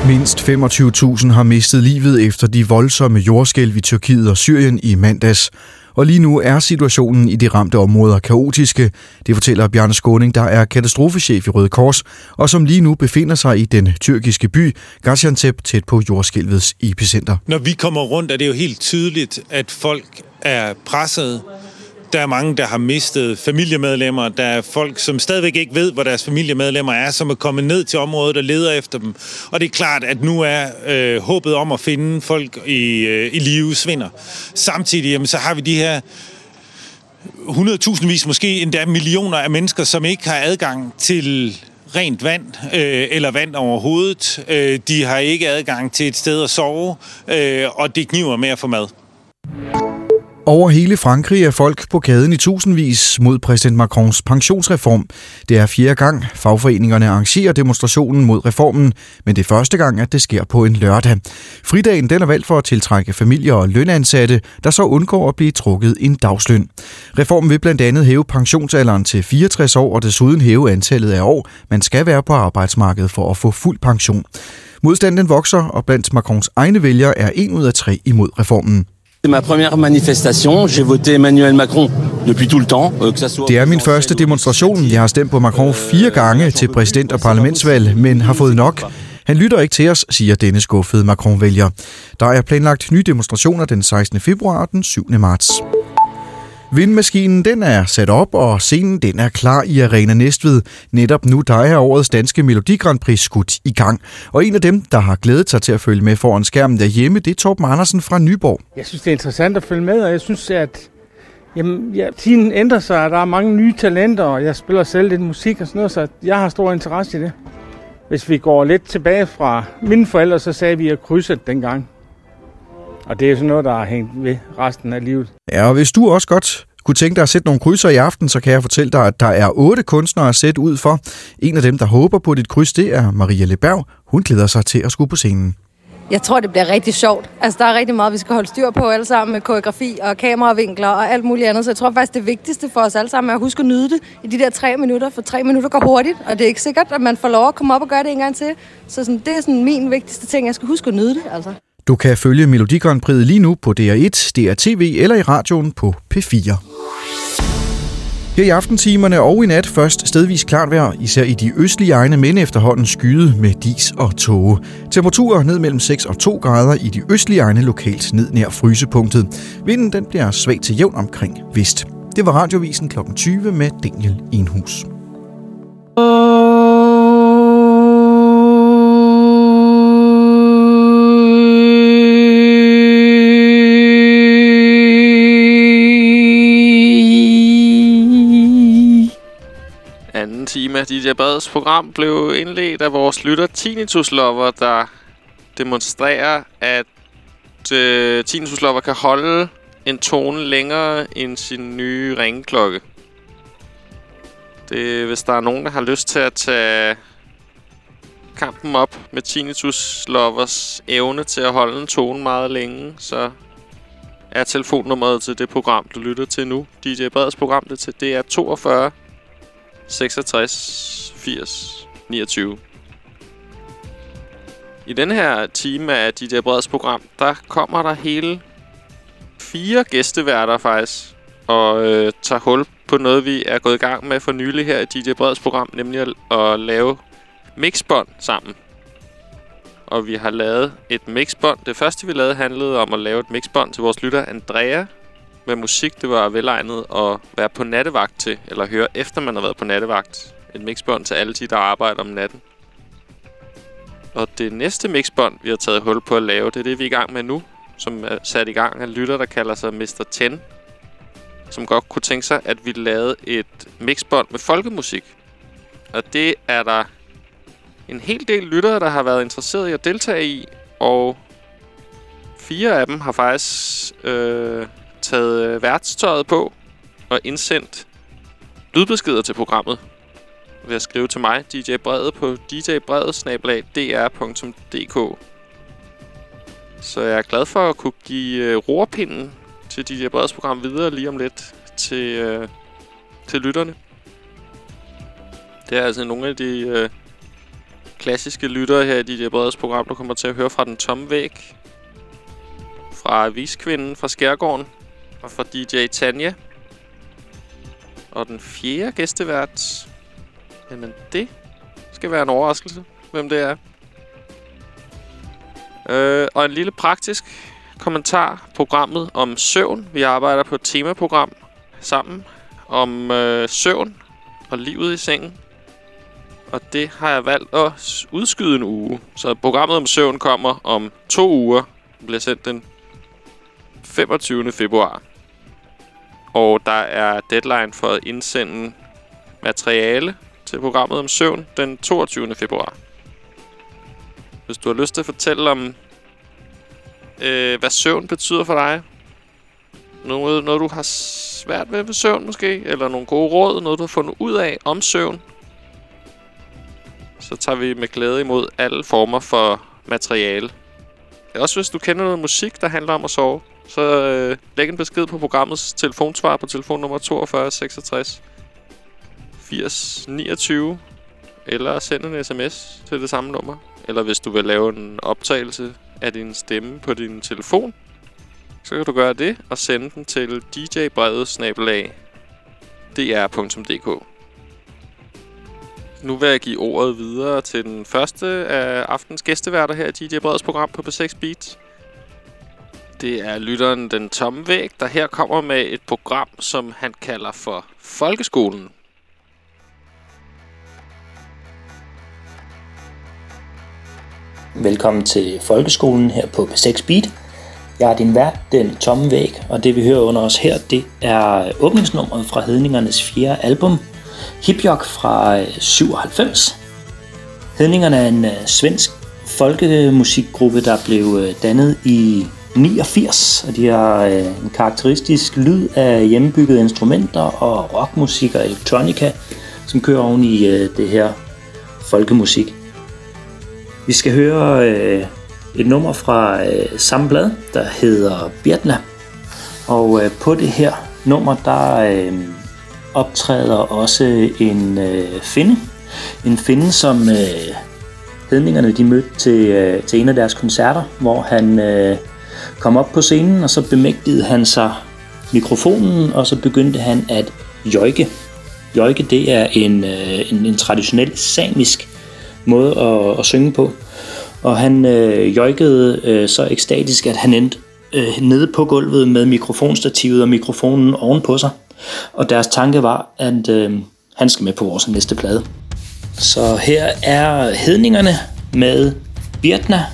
Mindst 25.000 har mistet livet efter de voldsomme jordskælv i Tyrkiet og Syrien i mandags. Og lige nu er situationen i de ramte områder kaotiske. Det fortæller Bjarne Skåning, der er katastrofechef i Røde Kors, og som lige nu befinder sig i den tyrkiske by Gaziantep tæt på jordskælvets epicenter. Når vi kommer rundt, er det jo helt tydeligt, at folk er presset. Der er mange, der har mistet familiemedlemmer. Der er folk, som stadigvæk ikke ved, hvor deres familiemedlemmer er, som er kommet ned til området og leder efter dem. Og det er klart, at nu er øh, håbet om at finde folk i, øh, i live svinder. Samtidig jamen, så har vi de her 100.000 vis, måske endda millioner af mennesker, som ikke har adgang til rent vand øh, eller vand overhovedet. Øh, de har ikke adgang til et sted at sove, øh, og det kniver med at få mad. Over hele Frankrig er folk på gaden i tusindvis mod præsident Macrons pensionsreform. Det er fjerde gang, fagforeningerne arrangerer demonstrationen mod reformen, men det er første gang, at det sker på en lørdag. Fridagen den er valgt for at tiltrække familier og lønansatte, der så undgår at blive trukket en dagsløn. Reformen vil blandt andet hæve pensionsalderen til 64 år og desuden hæve antallet af år, man skal være på arbejdsmarkedet for at få fuld pension. Modstanden vokser, og blandt Macrons egne vælgere er en ud af tre imod reformen. C'est ma première manifestation. J'ai voté Emmanuel Macron depuis tout le temps. Euh, que ça soit Det er min første demonstration. Jeg har stemt på Macron fire gange til præsident- og parlamentsvalg, men har fået nok. Han lytter ikke til os, siger denne skuffede Macron-vælger. Der er planlagt nye demonstrationer den 16. februar og den 7. marts. Vindmaskinen den er sat op, og scenen den er klar i Arena Næstved. Netop nu der er årets danske Melodi Grand Prix skudt i gang. Og en af dem, der har glædet sig til at følge med foran skærmen derhjemme, det er Torben Andersen fra Nyborg. Jeg synes, det er interessant at følge med, og jeg synes, at jamen, ja, tiden ændrer sig, og der er mange nye talenter, og jeg spiller selv lidt musik og sådan noget, så jeg har stor interesse i det. Hvis vi går lidt tilbage fra mine forældre, så sagde vi at krydset dengang. Og det er jo sådan noget, der har hængt ved resten af livet. Ja, og hvis du også godt kunne tænke dig at sætte nogle krydser i aften, så kan jeg fortælle dig, at der er otte kunstnere at sætte ud for. En af dem, der håber på dit kryds, det er Maria Leberg. Hun glæder sig til at skulle på scenen. Jeg tror, det bliver rigtig sjovt. Altså, der er rigtig meget, vi skal holde styr på alle sammen med koreografi og kameravinkler og alt muligt andet. Så jeg tror faktisk, det vigtigste for os alle sammen er at huske at nyde det i de der tre minutter, for tre minutter går hurtigt, og det er ikke sikkert, at man får lov at komme op og gøre det en gang til. Så sådan, det er sådan min vigtigste ting. Jeg skal huske at nyde det, altså. Du kan følge Melodi Grand Prix lige nu på DR1, DR TV eller i radioen på P4. Her i aftentimerne og i nat først stedvis klart vejr, især i de østlige egne, men efterhånden skyde med dis og tåge. Temperaturer ned mellem 6 og 2 grader i de østlige egne lokalt ned nær frysepunktet. Vinden den bliver svag til jævn omkring vest. Det var radiovisen kl. 20 med Daniel Enhus. Oh. Time af DJ Breds program blev indledt af vores lytter Tinnitus Lover, der demonstrerer, at øh, Tinnitus Lover kan holde en tone længere end sin nye ringeklokke. Det, hvis der er nogen, der har lyst til at tage kampen op med Tinnitus Lovers evne til at holde en tone meget længe, så er telefonnummeret til det program, du lytter til nu. DJ Breds program, det, til, det er 42 66 80 29. I den her time af DJ Breds program, der kommer der hele fire gæsteværter faktisk, og øh, tager hul på noget, vi er gået i gang med for nylig her i DJ Breds program, nemlig at, at lave mixbånd sammen. Og vi har lavet et mixbånd. Det første, vi lavede, handlede om at lave et mixbånd til vores lytter Andrea, med musik, det var velegnet at være på nattevagt til, eller høre efter man har været på nattevagt. Et mixbånd til alle de, der arbejder om natten. Og det næste mixbånd, vi har taget hul på at lave, det er det, vi er i gang med nu, som er sat i gang af lytter, der kalder sig Mr. 10, som godt kunne tænke sig, at vi lavede et mixbånd med folkemusik. Og det er der en hel del lyttere, der har været interesseret i at deltage i, og fire af dem har faktisk øh, taget øh, værtstøjet på og indsendt lydbeskeder til programmet ved at skrive til mig, DJ Brede, på djbredet-dr.dk. Så jeg er glad for at kunne give øh, rorpinden til DJ Breds program videre lige om lidt til, øh, til lytterne. Det er altså nogle af de øh, klassiske lyttere her i DJ Breds program, du kommer til at høre fra Den Tomme Væg, fra Aviskvinden fra Skærgården, og fra DJ Tanja. Og den fjerde gæstevært, jamen det skal være en overraskelse, hvem det er. Øh, og en lille praktisk kommentar. Programmet om søvn. Vi arbejder på et temaprogram sammen om øh, søvn og livet i sengen. Og det har jeg valgt at udskyde en uge. Så programmet om søvn kommer om to uger. Det bliver sendt den 25. februar. Og der er deadline for at indsende materiale til programmet om søvn den 22. februar. Hvis du har lyst til at fortælle om, øh, hvad søvn betyder for dig, noget, noget, du har svært ved ved søvn måske, eller nogle gode råd, noget, du har fundet ud af om søvn, så tager vi med glæde imod alle former for materiale. Også hvis du kender noget musik, der handler om at sove, så øh, læg en besked på programmets telefonsvar på telefonnummer 42 66 80 29, eller send en sms til det samme nummer. Eller hvis du vil lave en optagelse af din stemme på din telefon, så kan du gøre det og sende den til djbrevet-dr.dk. Nu vil jeg give ordet videre til den første af aftens gæsteværter her i DJ Breds program på B6 Beats. Det er lytteren Den Tomme Væg, der her kommer med et program, som han kalder for Folkeskolen. Velkommen til Folkeskolen her på B6 Beat. Jeg er din vært, Den Tomme Væg, og det vi hører under os her, det er åbningsnummeret fra Hedningernes fjerde album, Hipjok fra øh, 97. Hedningerne er en øh, svensk folkemusikgruppe, der blev øh, dannet i 89, og de har øh, en karakteristisk lyd af hjemmebyggede instrumenter og rockmusik og elektronika, som kører oven i øh, det her folkemusik. Vi skal høre øh, et nummer fra øh, samme blad, der hedder Bjertna. Og øh, på det her nummer, der øh, optræder også en øh, finde. En finde, som øh, hedningerne de mødte til, øh, til en af deres koncerter, hvor han øh, kom op på scenen, og så bemægtigede han sig mikrofonen, og så begyndte han at jojke. Jojke, det er en, øh, en, en traditionel samisk måde at, at synge på. Og han øh, jojkede øh, så ekstatisk, at han endte øh, nede på gulvet med mikrofonstativet og mikrofonen ovenpå sig. Og deres tanke var, at øh, han skal med på vores næste plade. Så her er hedningerne med Birtna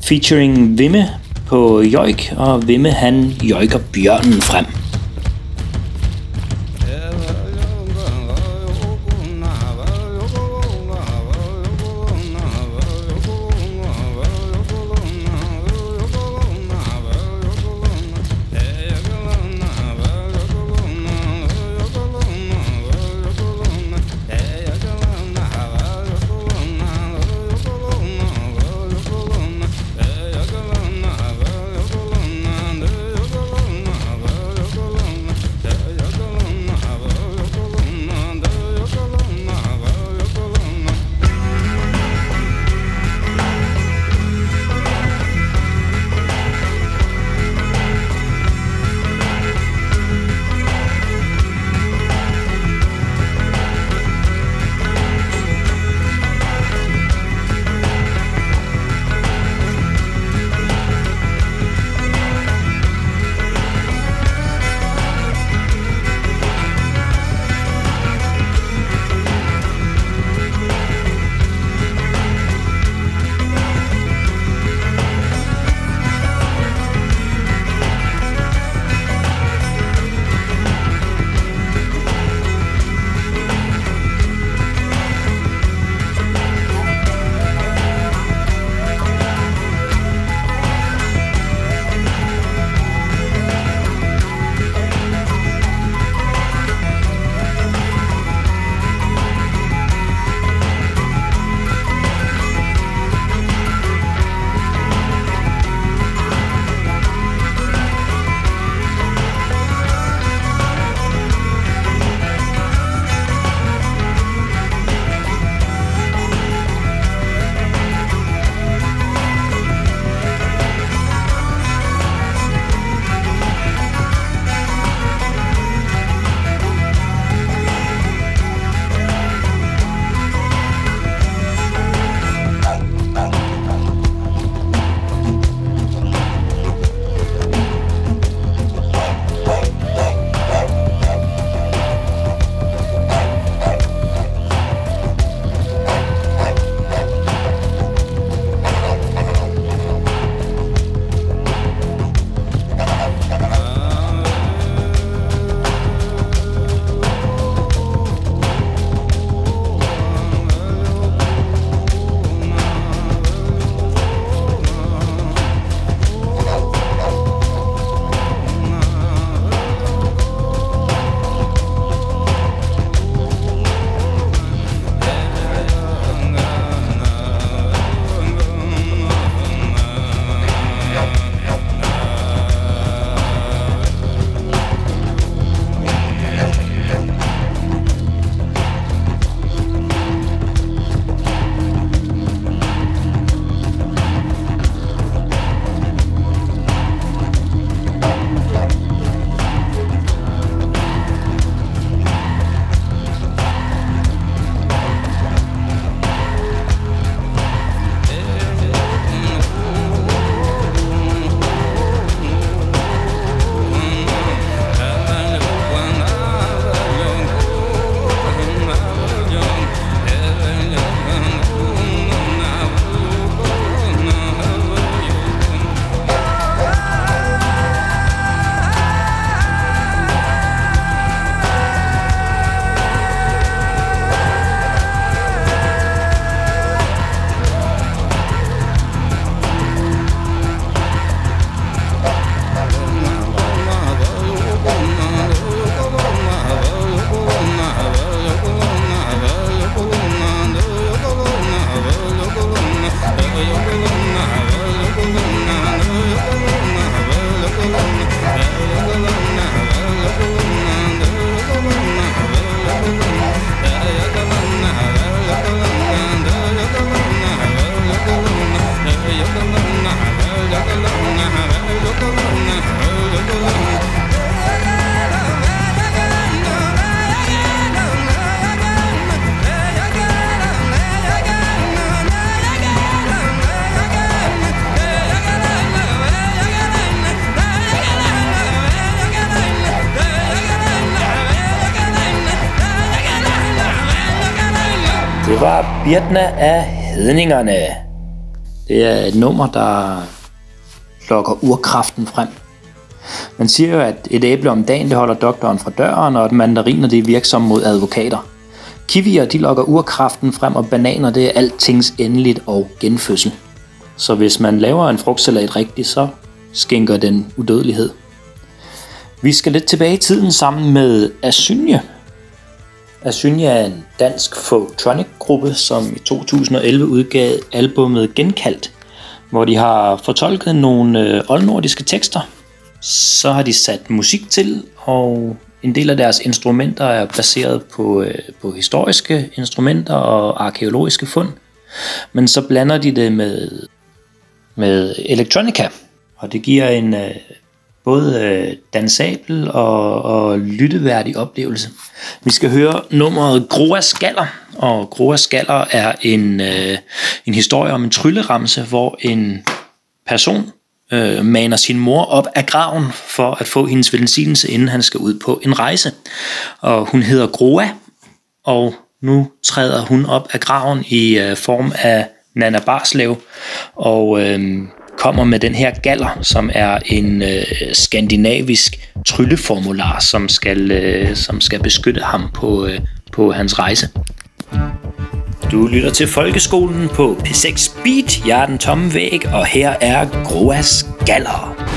featuring Vimme på Joik, og Vimme han jojker bjørnen frem. Birtna af Hedningerne. Det er et nummer, der lokker urkraften frem. Man siger jo, at et æble om dagen det holder doktoren fra døren, og at mandariner det er virksomme mod advokater. Kiwier de lokker urkraften frem, og bananer det er altings endeligt og genfødsel. Så hvis man laver en frugtsalat rigtigt, så skænker den udødelighed. Vi skal lidt tilbage i tiden sammen med Asynje. Asynje er en dansk folktronic-gruppe, som i 2011 udgav albummet Genkaldt, hvor de har fortolket nogle øh, oldnordiske tekster. Så har de sat musik til, og en del af deres instrumenter er baseret på, øh, på historiske instrumenter og arkeologiske fund. Men så blander de det med, med elektronika, og det giver en øh, både øh, dansabel og, og lytteværdig oplevelse. Vi skal høre nummeret Groa Skaller, og Groa Skaller er en, øh, en historie om en trylleramse, hvor en person øh, maner sin mor op af graven for at få hendes velsignelse, inden han skal ud på en rejse. Og hun hedder Groa, og nu træder hun op af graven i øh, form af Nana Barslev, og øh, kommer med den her galler, som er en øh, skandinavisk trylleformular, som skal, øh, som skal beskytte ham på, øh, på hans rejse. Du lytter til Folkeskolen på P6 Beat. Jeg er den tomme væg, og her er Groas Galler.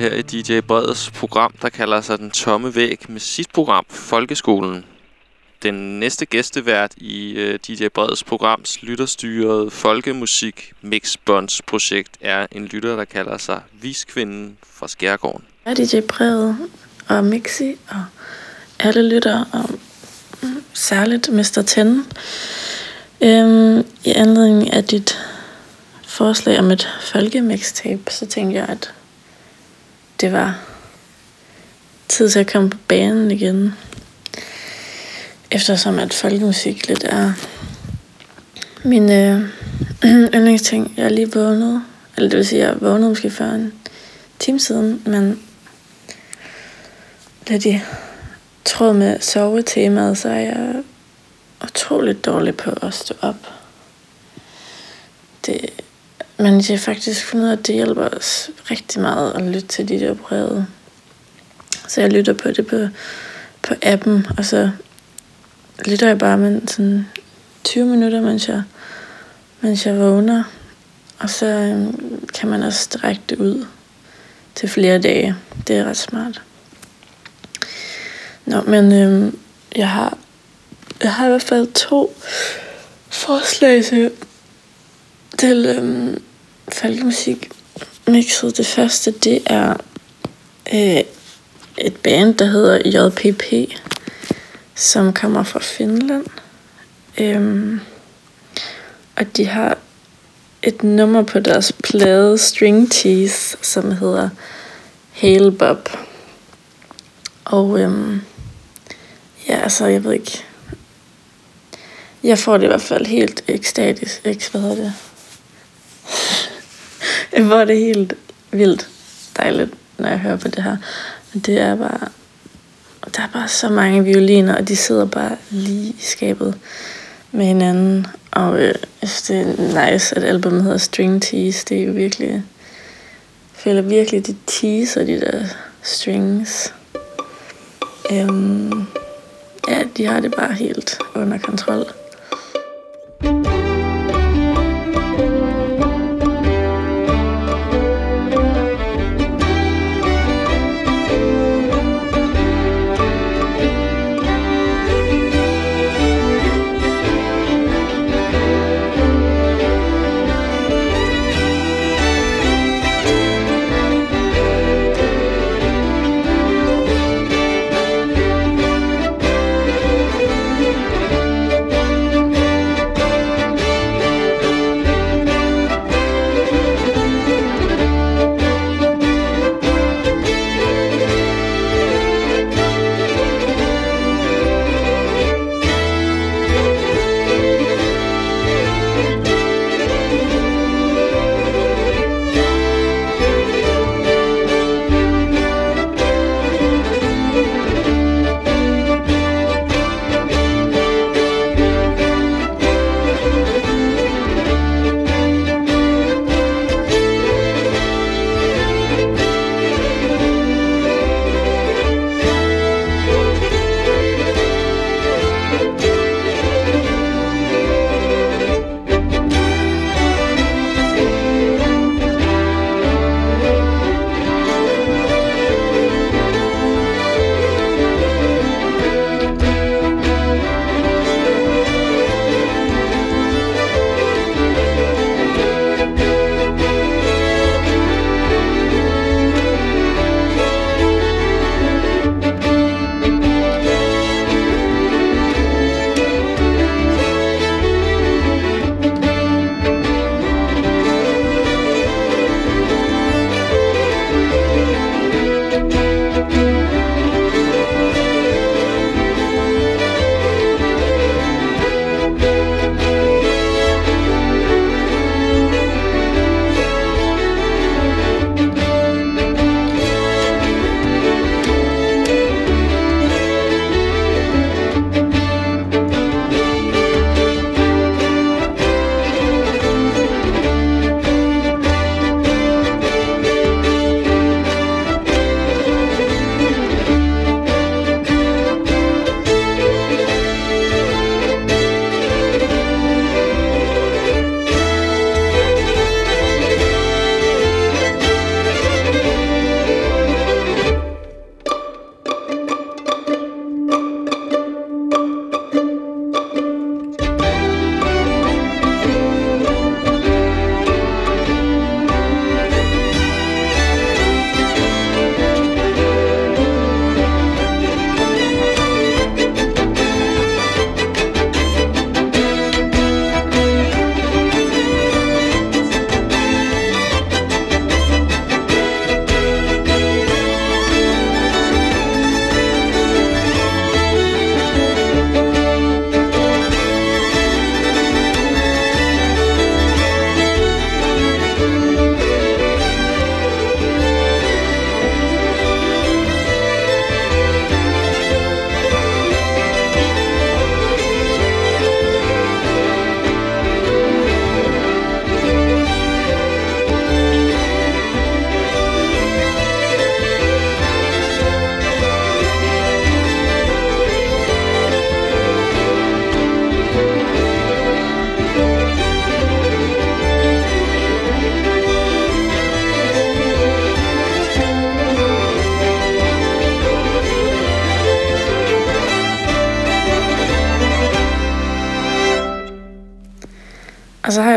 Her i DJ Breds program, der kalder sig Den Tomme Væg med sit program Folkeskolen. Den næste gæstevært i øh, DJ Breds programs lytterstyrede folkemusik Mix Bonds projekt er en lytter, der kalder sig Viskvinden fra Skærgården. Jeg er DJ Brede og Mixi og alle lytter og mm, særligt Mr. Ten. Øhm, I anledning af dit forslag om et folkemixtape, så tænkte jeg, at det var tid til at komme på banen igen. Eftersom at folkemusik lidt er min øh, yndlingsting. Jeg er lige vågnet, eller det vil sige, jeg vågnede måske før en time siden, men lidt i tråd med sovetemaet, så er jeg utroligt dårlig på at stå op. Det, men jeg har faktisk fundet ud af, at det hjælper os rigtig meget at lytte til de der breve. Så jeg lytter på det på, på appen, og så lytter jeg bare med sådan 20 minutter, mens jeg, mens jeg vågner. Og så øhm, kan man også strække det ud til flere dage. Det er ret smart. Nå, men øhm, jeg har jeg har i hvert fald to forslag til, til øhm, folkemusik mixet. Det første, det er øh, et band, der hedder JPP, som kommer fra Finland. Øhm, og de har et nummer på deres plade String Tease, som hedder Hail Bob. Og øhm, ja, altså, jeg ved ikke. Jeg får det i hvert fald helt ekstatisk. Ikke, hvad hedder det? Hvor får det helt vildt dejligt, når jeg hører på det her. Det er bare... Der er bare så mange violiner, og de sidder bare lige i skabet med hinanden. Og øh, jeg synes, det er nice, at albumet hedder String Tease. Det er jo virkelig... Jeg føler virkelig, de teaser de der strings. Øhm, ja, de har det bare helt under kontrol. thank you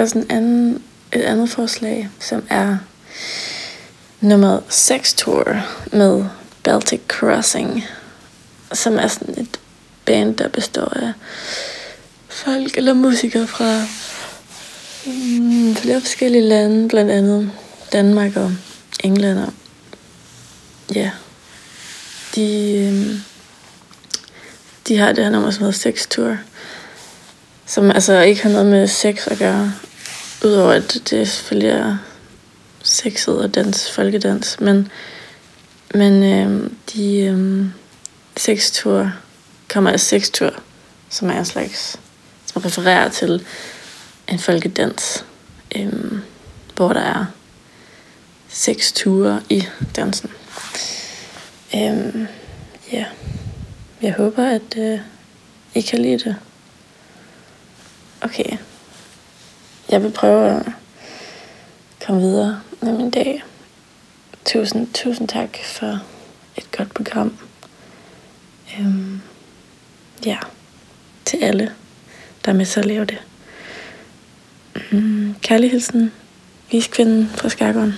har en anden, et andet forslag, som er nummer 6 tour med Baltic Crossing, som er sådan et band, der består af folk eller musikere fra mm, flere forskellige lande, blandt andet Danmark og England. Og, ja, de, øhm, de har det her nummer, som hedder Sex Tour, som altså ikke har noget med sex at gøre, udover at det selvfølgelig er sexet og dans, folkedans, men, men øh, de øh, seks Tour kommer af Sex Tour, som er en slags, som refererer til en folkedans, øh, hvor der er seks ture i dansen. Øh, ja, jeg håber, at øh, I kan lide det. Okay. Jeg vil prøve at komme videre med min dag. Tusind, tusind tak for et godt program. Øhm, ja, til alle, der er med så at lave det. Mm, kærlig hilsen, viskvinden fra Skærgården.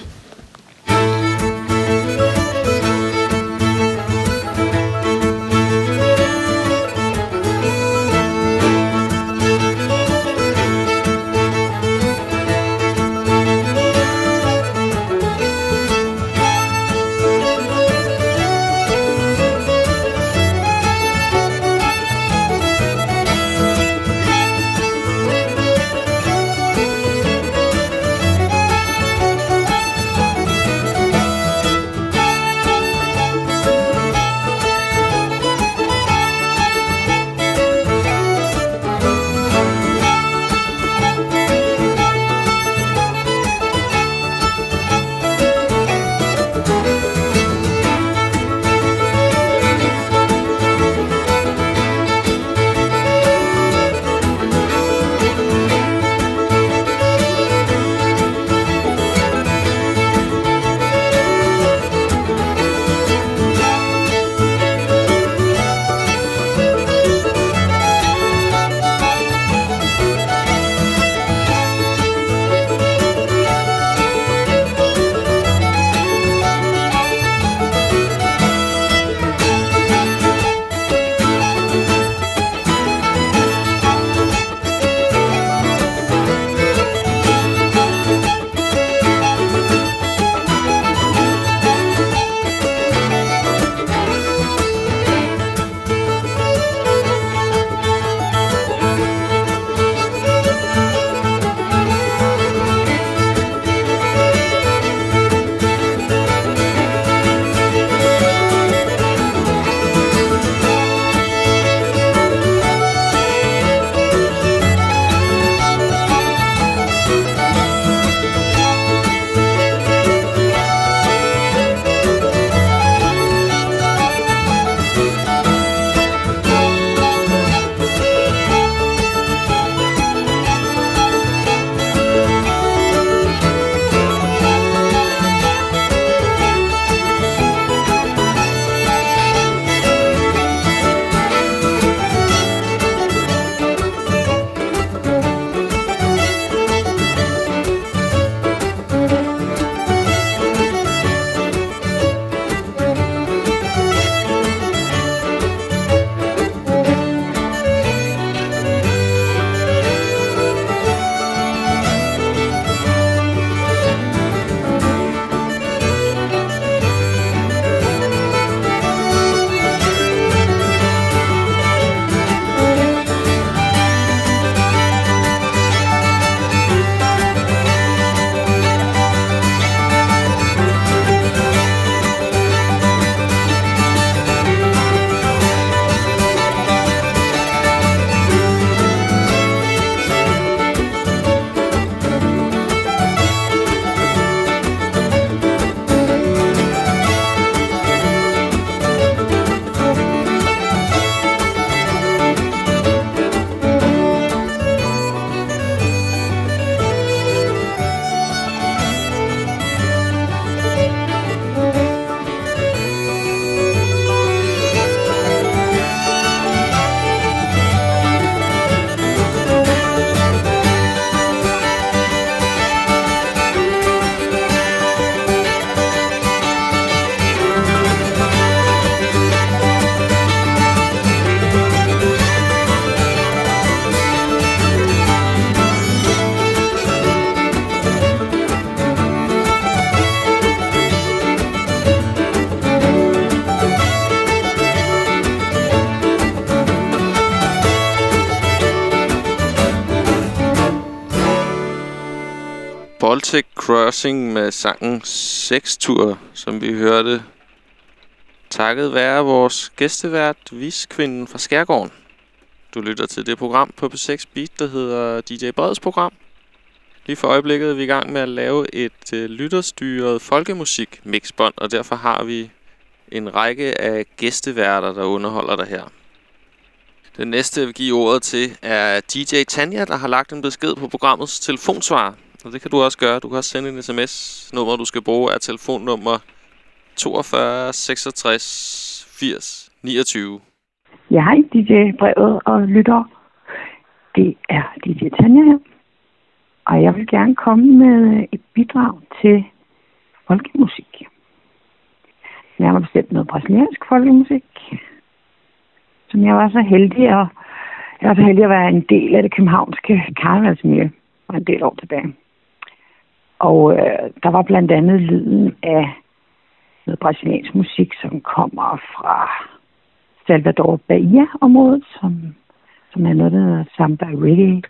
Crossing med sangen Sextur, som vi hørte takket være vores gæstevært, viskvinden fra Skærgården. Du lytter til det program på P6 Beat, der hedder DJ Breds program. Lige for øjeblikket er vi i gang med at lave et øh, lytterstyret folkemusik mixbånd, og derfor har vi en række af gæsteværter, der underholder dig her. Den næste, jeg vil give ordet til, er DJ Tanja, der har lagt en besked på programmets telefonsvar. Og det kan du også gøre. Du kan også sende en sms. Nummer, du skal bruge, er telefonnummer 42 66 80 29. Ja, hej DJ Brevet og lytter. Det er DJ Tanja her. Og jeg vil gerne komme med et bidrag til folkemusik. Nærmere bestemt noget brasiliansk folkemusik, som jeg var så heldig at, jeg var så heldig at være en del af det københavnske karnevalsmiljø for en del år tilbage. Og øh, der var blandt andet lyden af noget brasiliansk musik, som kommer fra Salvador Bahia-området, som, som er noget, der hedder samba reggae,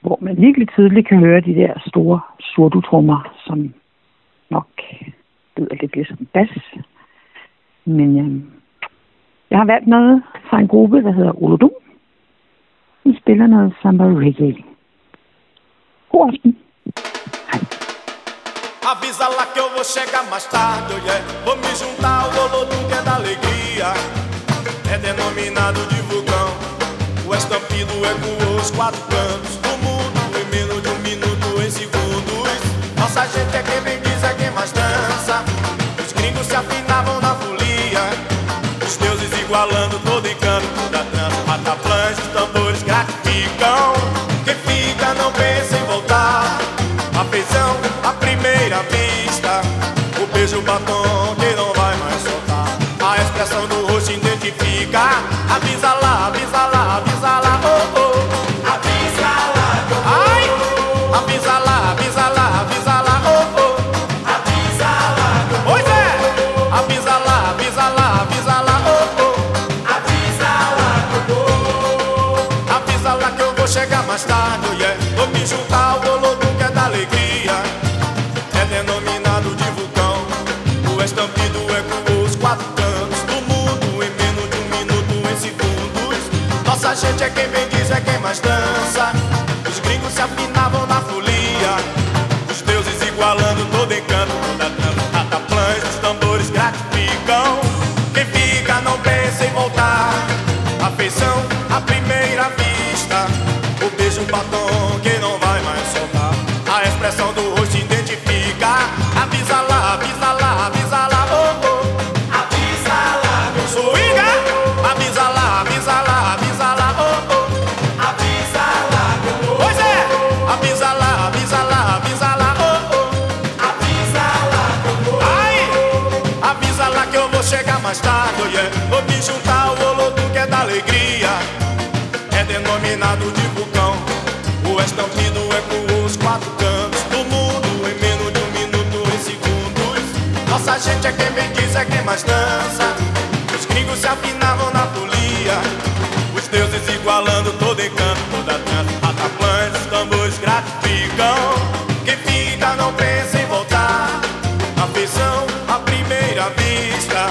hvor man virkelig tydeligt kan høre de der store surdutrummer, som nok lyder lidt ligesom bas. Men øh, jeg har valgt noget fra en gruppe, der hedder Olodum, som spiller noget samba reggae. God aften. Avisa lá que eu vou chegar mais tarde, oh yeah. Vou me juntar ao Olodum que é da alegria. É denominado de vulcão. O estampido ecoou os quatro cantos do mundo. Em menos de um minuto, em segundos Nossa gente batons à primeira vista O estampido ecoou os quatro cantos do mundo Em menos de um minuto, em segundos. Nossa gente é quem bem diz, é quem mais dança. Os gringos se afinavam na folia. Os deuses igualando todo encanto Toda dança, rataplãs, os tambores gratificam. Quem fica não pensa em voltar. Afeição à primeira vista.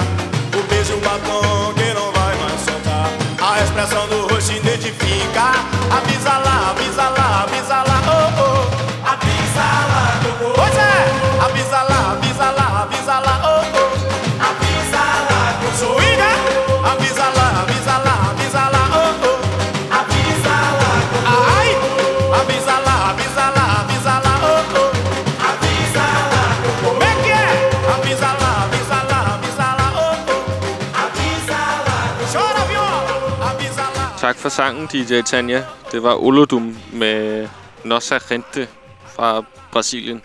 O beijo, batom que não vai mais soltar. A expressão do rosto identifica for sangen, DJ Tanja. Det var Olodum med Nossa Rente fra Brasilien.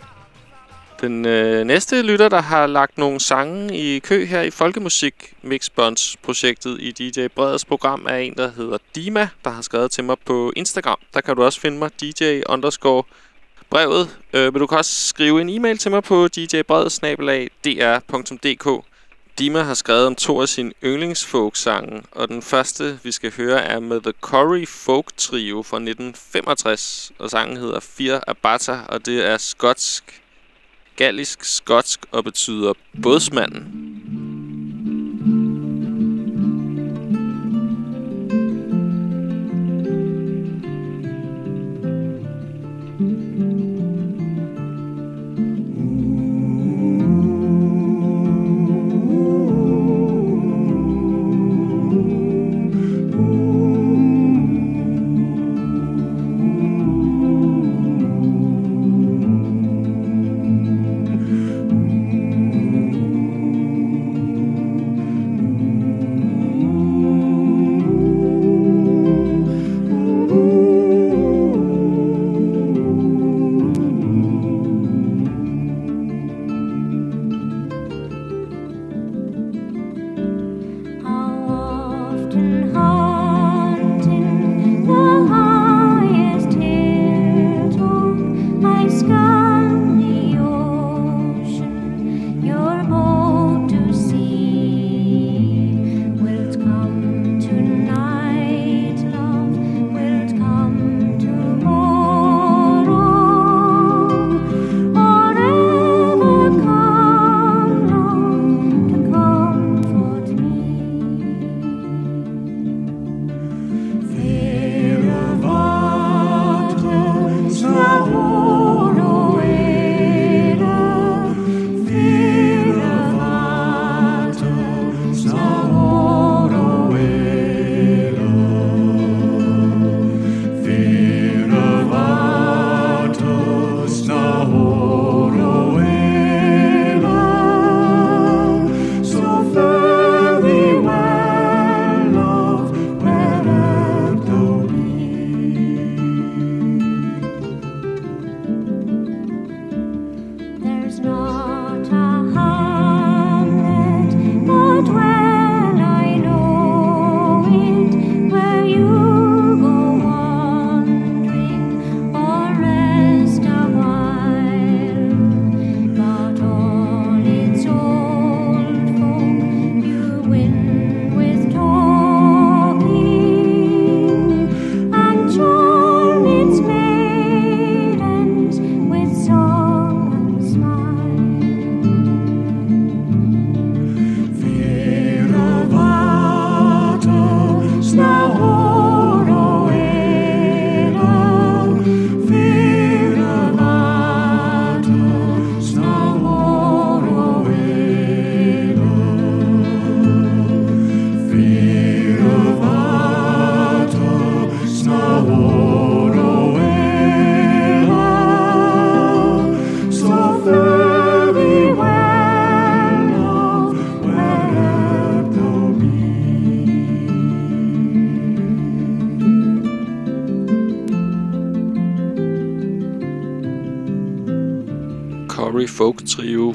Den øh, næste lytter, der har lagt nogle sange i kø her i Folkemusik Mixbonds projektet i DJ Breders program, er en, der hedder Dima, der har skrevet til mig på Instagram. Der kan du også finde mig, DJ underscore brevet. Øh, men du kan også skrive en e-mail til mig på djbredet.dr.dk Dima har skrevet om to af sine yndlingsfolksange, og den første, vi skal høre, er med The Corey Folk Trio fra 1965, og sangen hedder Fir Abata, og det er skotsk, gallisk skotsk og betyder bådsmanden.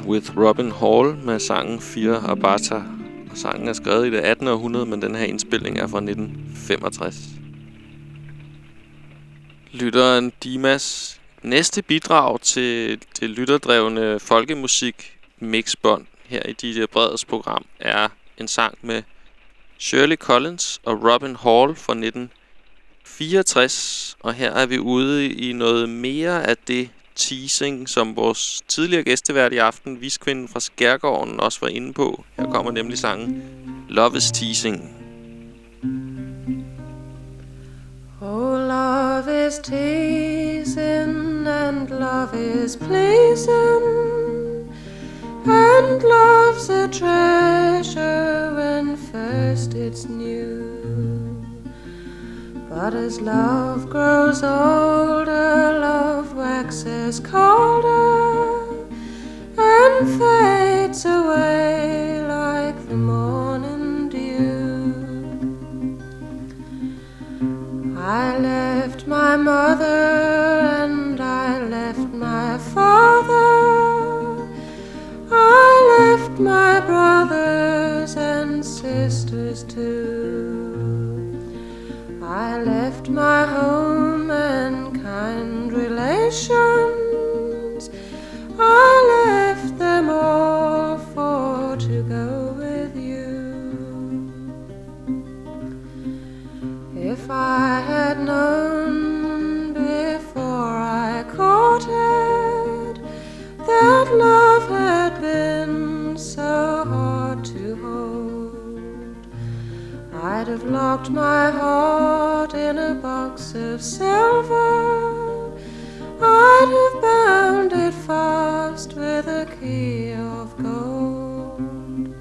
With Robin Hall med sangen Fire Abata. Og sangen er skrevet i det 18. århundrede, men den her indspilning er fra 1965. Lytteren Dimas næste bidrag til det lytterdrevne folkemusik mixbånd her i DJ Breds program er en sang med Shirley Collins og Robin Hall fra 1964. Og her er vi ude i noget mere af det teasing, som vores tidligere gæstevært i aften, viskvinden fra Skærgården, også var inde på. Her kommer nemlig sangen Love is Teasing. Oh, love is teasing and love is pleasing, and love's a treasure when first it's new. But as love grows older, love waxes colder and fades away like the morning dew. I left my mother and I left my father. I left my brothers and sisters too. I left my home and kind relations. I left them all for to go with you. If I had known before I caught it that love had been so hard locked my heart in a box of silver, I'd have bound it fast with a key of gold.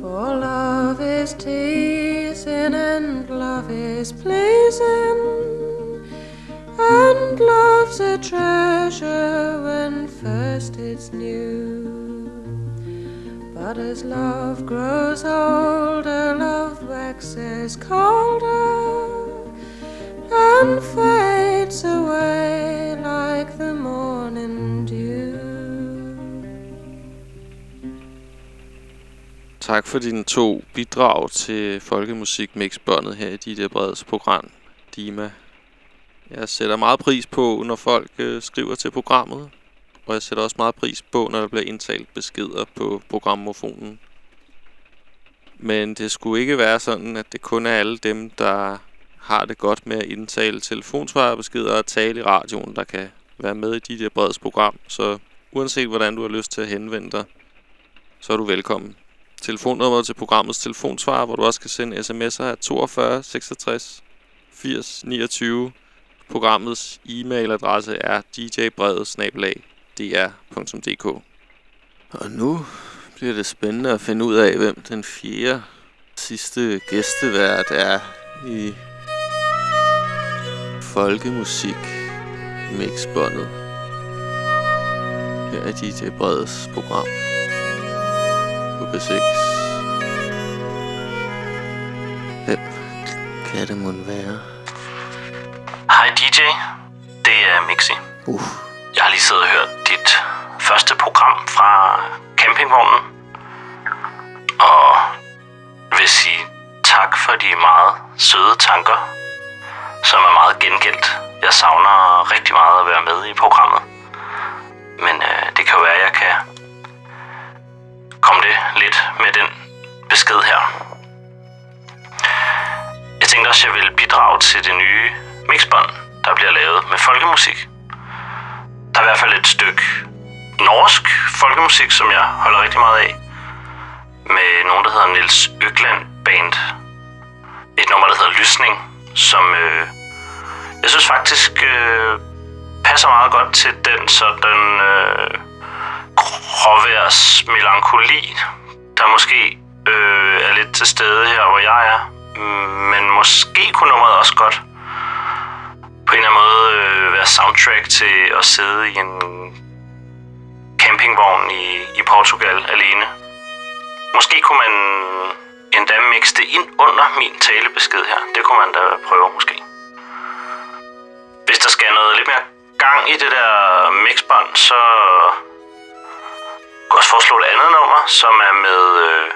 For love is teasing and love is pleasing, and love's a treasure when first it's new. But as love grows older, love waxes colder and fades away like the morning dew. Tak for dine to bidrag til Folkemusik Mix Båndet her i dit Breds program, Dima. Jeg sætter meget pris på, når folk øh, skriver til programmet, og jeg sætter også meget pris på, når der bliver indtalt beskeder på programmofonen. Men det skulle ikke være sådan, at det kun er alle dem, der har det godt med at indtale telefonsvarebeskeder og tale i radioen, der kan være med i dit Breds program. Så uanset hvordan du har lyst til at henvende dig, så er du velkommen. Telefonnummeret til programmets telefonsvar, hvor du også kan sende sms'er, er 42 66 80 29. Programmets e-mailadresse er djbredet-dr.dk Og nu bliver det spændende at finde ud af, hvem den fjerde sidste gæstevært er i folkemusik mixbåndet her i DJ Breds program på B6. Hvem kan det mon være? Hej DJ, det er Mixi. Uh. Jeg har lige siddet og hørt dit første program fra campingvognen. Og vil sige tak for de meget søde tanker, som er meget gengældt. Jeg savner rigtig meget at være med i programmet. Men øh, det kan jo være, at jeg kan komme det lidt med den besked her. Jeg tænkte også, at jeg ville bidrage til det nye mixbånd, der bliver lavet med folkemusik. Der er i hvert fald et stykke norsk folkemusik, som jeg holder rigtig meget af. Med nogen, der hedder Nils Økland Band. Et nummer, der hedder Lysning, som øh, jeg synes faktisk øh, passer meget godt til den sådan øh, gråværs melankoli, der måske øh, er lidt til stede her, hvor jeg er. Mm, men måske kunne nummeret også godt på en eller anden måde øh, være soundtrack til at sidde i en campingvogn i, i Portugal alene. Måske kunne man endda mixe det ind under min talebesked her. Det kunne man da prøve måske. Hvis der skal noget lidt mere gang i det der mixbånd, så kunne jeg også foreslå et andet nummer, som er med øh,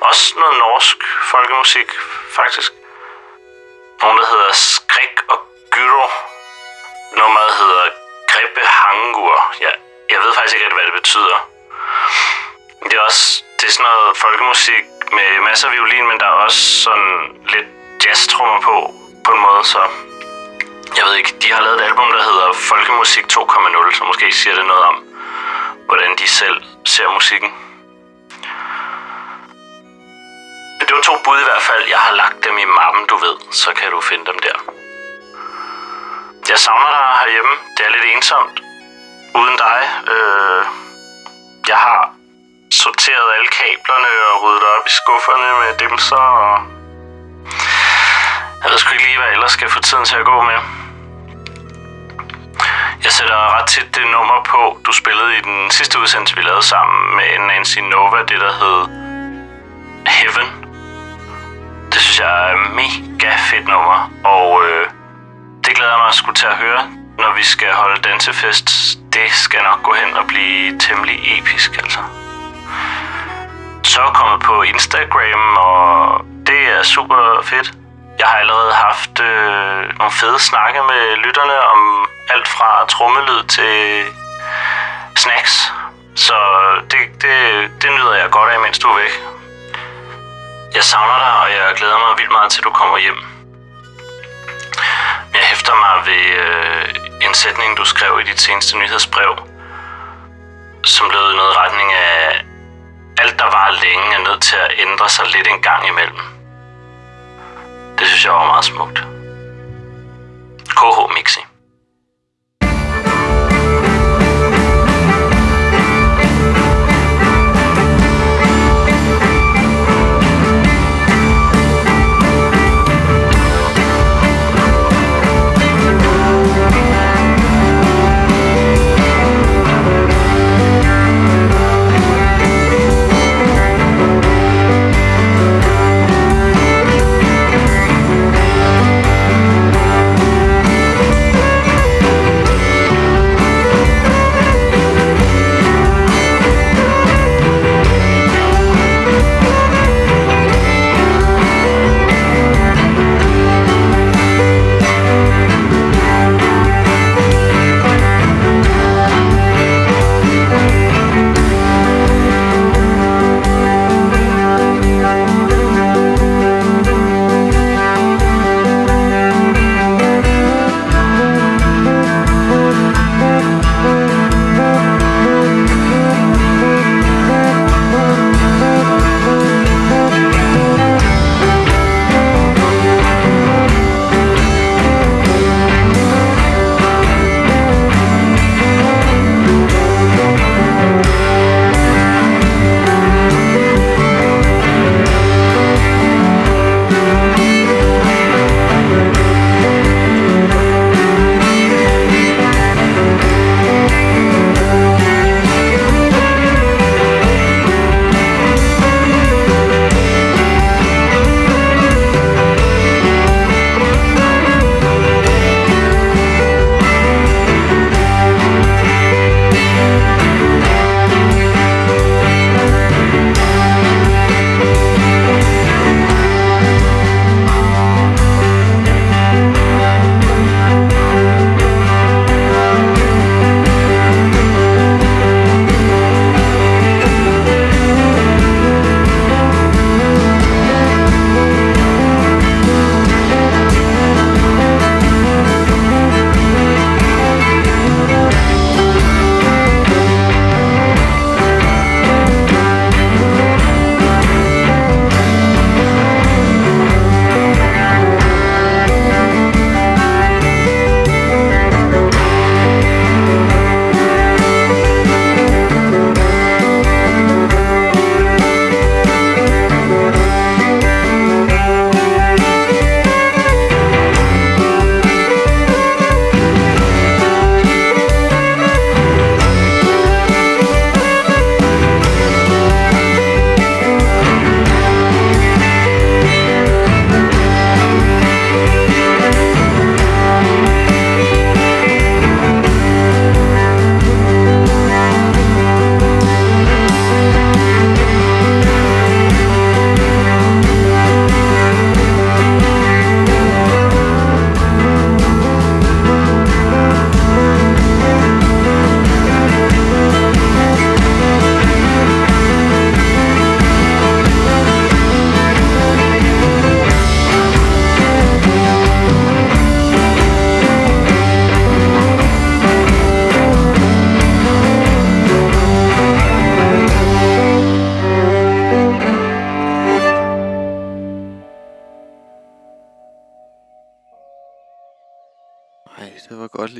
også noget norsk folkemusik, faktisk. Nogen, der hedder Skrik og Gyro. Nummeret hedder Grippe Hangur. Jeg, jeg ved faktisk ikke rigtig, hvad det betyder. Det er også det er sådan noget folkemusik med masser af violin, men der er også sådan lidt jazz-trummer på, på en måde, så jeg ved ikke, de har lavet et album, der hedder Folkemusik 2.0, så måske siger det noget om, hvordan de selv ser musikken. Men det var to bud i hvert fald. Jeg har lagt dem i mappen, du ved, så kan du finde dem der. Jeg savner dig herhjemme. Det er lidt ensomt. Uden dig. Øh, jeg har sorteret alle kablerne og ryddet op i skufferne med dimser og... Jeg ved sgu ikke lige, hvad jeg ellers skal få tiden til at gå med. Jeg sætter ret tit det nummer på, du spillede i den sidste udsendelse, vi lavede sammen med Nancy Nova, det der hed Heaven. Det synes jeg er mega fedt nummer, og øh, det glæder jeg mig at skulle til at høre, når vi skal holde dansefest. Det skal nok gå hen og blive temmelig episk, altså. Så er jeg kommet på Instagram, og det er super fedt. Jeg har allerede haft øh, nogle fede snakke med lytterne om alt fra trommelyd til snacks. Så det, det, det nyder jeg godt af, mens du er væk. Jeg savner dig, og jeg glæder mig vildt meget til, du kommer hjem. Hæfter mig ved øh, en sætning, du skrev i dit seneste nyhedsbrev, som lød i noget retning af, alt, der var længe, er nødt til at ændre sig lidt en gang imellem. Det synes jeg var meget smukt. KH Mixi.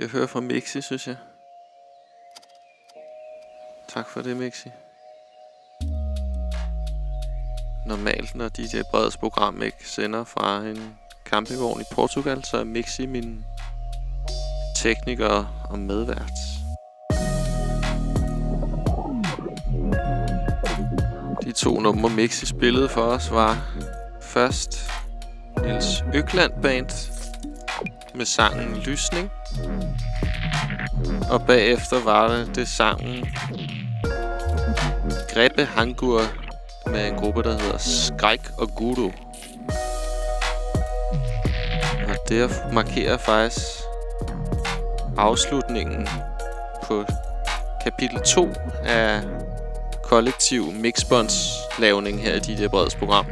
At høre fra Mixi, synes jeg. Tak for det, Mixi. Normalt, når DJ Breds program ikke sender fra en campingvogn i Portugal, så er Mixi min tekniker og medvært. De to numre Mixi spillede for os var først Nils Økland Band med sangen Lysning. Og bagefter var det, det sangen Grebe Hangur med en gruppe, der hedder Skræk og Guru. Og det markerer faktisk afslutningen på kapitel 2 af kollektiv mixbonds lavning her i DJ Breds program.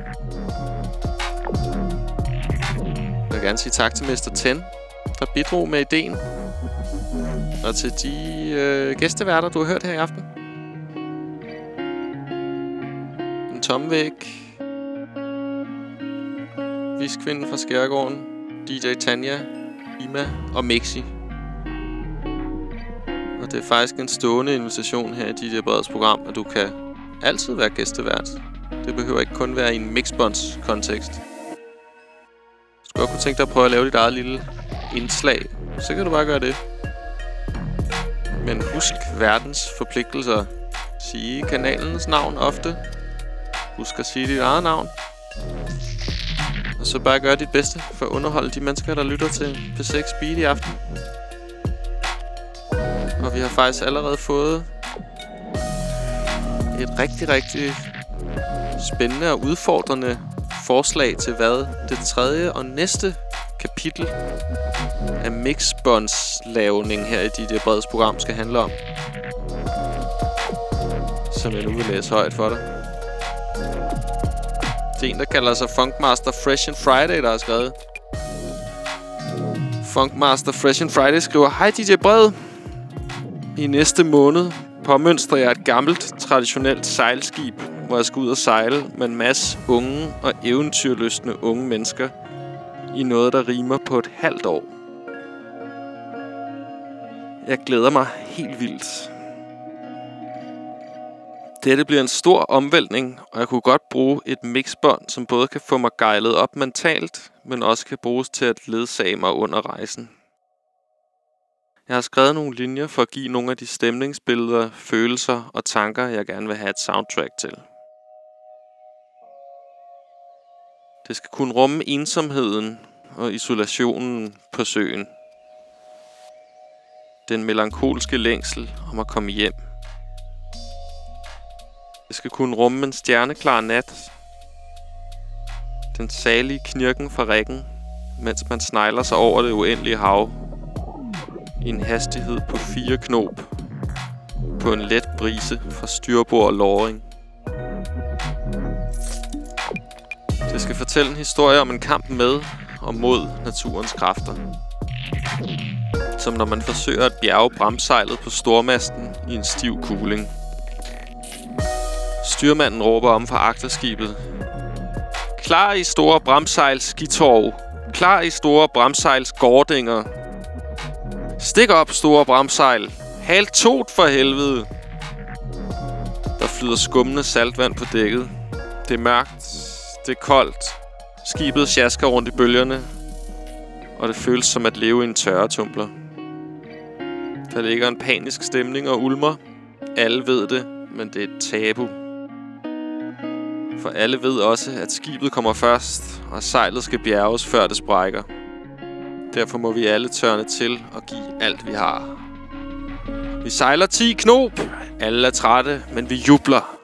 Vil gerne sige tak til Mr. Ten, der bidrog med ideen. Og til de øh, gæsteværter, du har hørt her i aften. Tomme Væg. Viskvinden fra Skærgården. DJ Tanja, Ima og Mexi. Og det er faktisk en stående invitation her i DJ Breds program, at du kan altid være gæstevært. Det behøver ikke kun være i en mixbonds-kontekst skulle godt kunne tænke dig at prøve at lave dit eget lille indslag, så kan du bare gøre det. Men husk verdens forpligtelser. Sige kanalens navn ofte. Husk at sige dit eget navn. Og så bare gør dit bedste for at underholde de mennesker, der lytter til P6 Beat i aften. Og vi har faktisk allerede fået et rigtig, rigtig spændende og udfordrende forslag til, hvad det tredje og næste kapitel af mixbonds-lavning her i dit øh, Breds program skal handle om. Som jeg nu vil læse højt for dig. Det er en, der kalder sig Funkmaster Fresh and Friday, der har skrevet. Funkmaster Fresh and Friday skriver, Hej DJ Bred. I næste måned påmønstrer jeg et gammelt, traditionelt sejlskib, hvor jeg skal ud og sejle med en masse unge og eventyrløsne unge mennesker i noget, der rimer på et halvt år. Jeg glæder mig helt vildt. Dette bliver en stor omvæltning, og jeg kunne godt bruge et mixbånd, som både kan få mig gejlet op mentalt, men også kan bruges til at ledsage mig under rejsen. Jeg har skrevet nogle linjer for at give nogle af de stemningsbilleder, følelser og tanker, jeg gerne vil have et soundtrack til. Det skal kunne rumme ensomheden og isolationen på søen. Den melankolske længsel om at komme hjem. Det skal kunne rumme en stjerneklar nat. Den salige knirken fra rækken, mens man snegler sig over det uendelige hav. I en hastighed på fire knop. På en let brise fra styrbord og låring. Det skal fortælle en historie om en kamp med og mod naturens kræfter. Som når man forsøger at bjerge bremsejlet på stormasten i en stiv kuling. Styrmanden råber om fra agterskibet. Klar i store bremsejls skitorv. Klar i store bremsejls gårdinger. Stik op, store bremsejl. Hal tot for helvede. Der flyder skummende saltvand på dækket. Det er mørkt. Det er koldt. Skibet sjasker rundt i bølgerne. Og det føles som at leve i en tørretumbler. Der ligger en panisk stemning og ulmer. Alle ved det, men det er et tabu. For alle ved også, at skibet kommer først, og sejlet skal bjerges, før det sprækker. Derfor må vi alle tørne til og give alt, vi har. Vi sejler 10 knop. Alle er trætte, men vi jubler.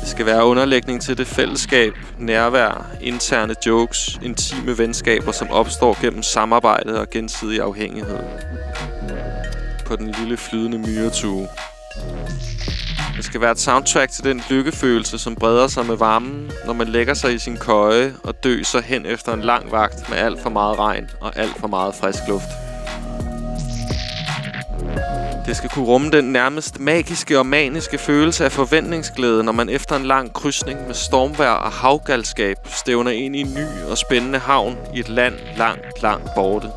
Det skal være underlægning til det fællesskab, nærvær, interne jokes, intime venskaber, som opstår gennem samarbejde og gensidig afhængighed. På den lille flydende myretue. Det skal være et soundtrack til den lykkefølelse, som breder sig med varmen, når man lægger sig i sin køje og døser hen efter en lang vagt med alt for meget regn og alt for meget frisk luft. Det skal kunne rumme den nærmest magiske og maniske følelse af forventningsglæde, når man efter en lang krydsning med stormvær og havgalskab stævner ind i en ny og spændende havn i et land langt, langt borte.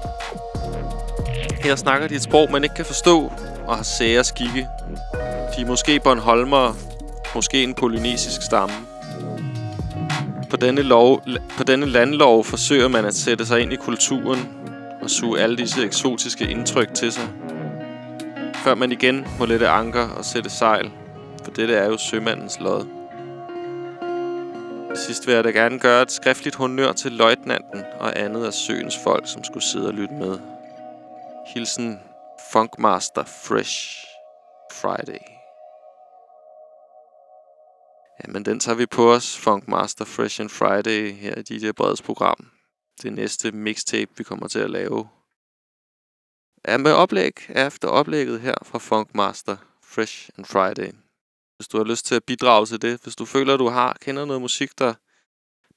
Her snakker de et sprog, man ikke kan forstå og har sære skikke. De er måske Bornholmer, måske en polynesisk stamme. På denne, lov, på denne landlov forsøger man at sætte sig ind i kulturen og suge alle disse eksotiske indtryk til sig. Før man igen må lette anker og sætte sejl, for dette er jo sømandens lod. Sidst vil jeg da gerne gøre et skriftligt honør til løjtnanten og andet af søens folk, som skulle sidde og lytte med. Hilsen Funkmaster Fresh Friday. Jamen, den tager vi på os, Funkmaster Fresh and Friday, her i DJ Breds program. Det næste mixtape, vi kommer til at lave. Er med oplæg efter oplægget her fra Funkmaster Fresh and Friday. Hvis du har lyst til at bidrage til det, hvis du føler, du har kender noget musik, der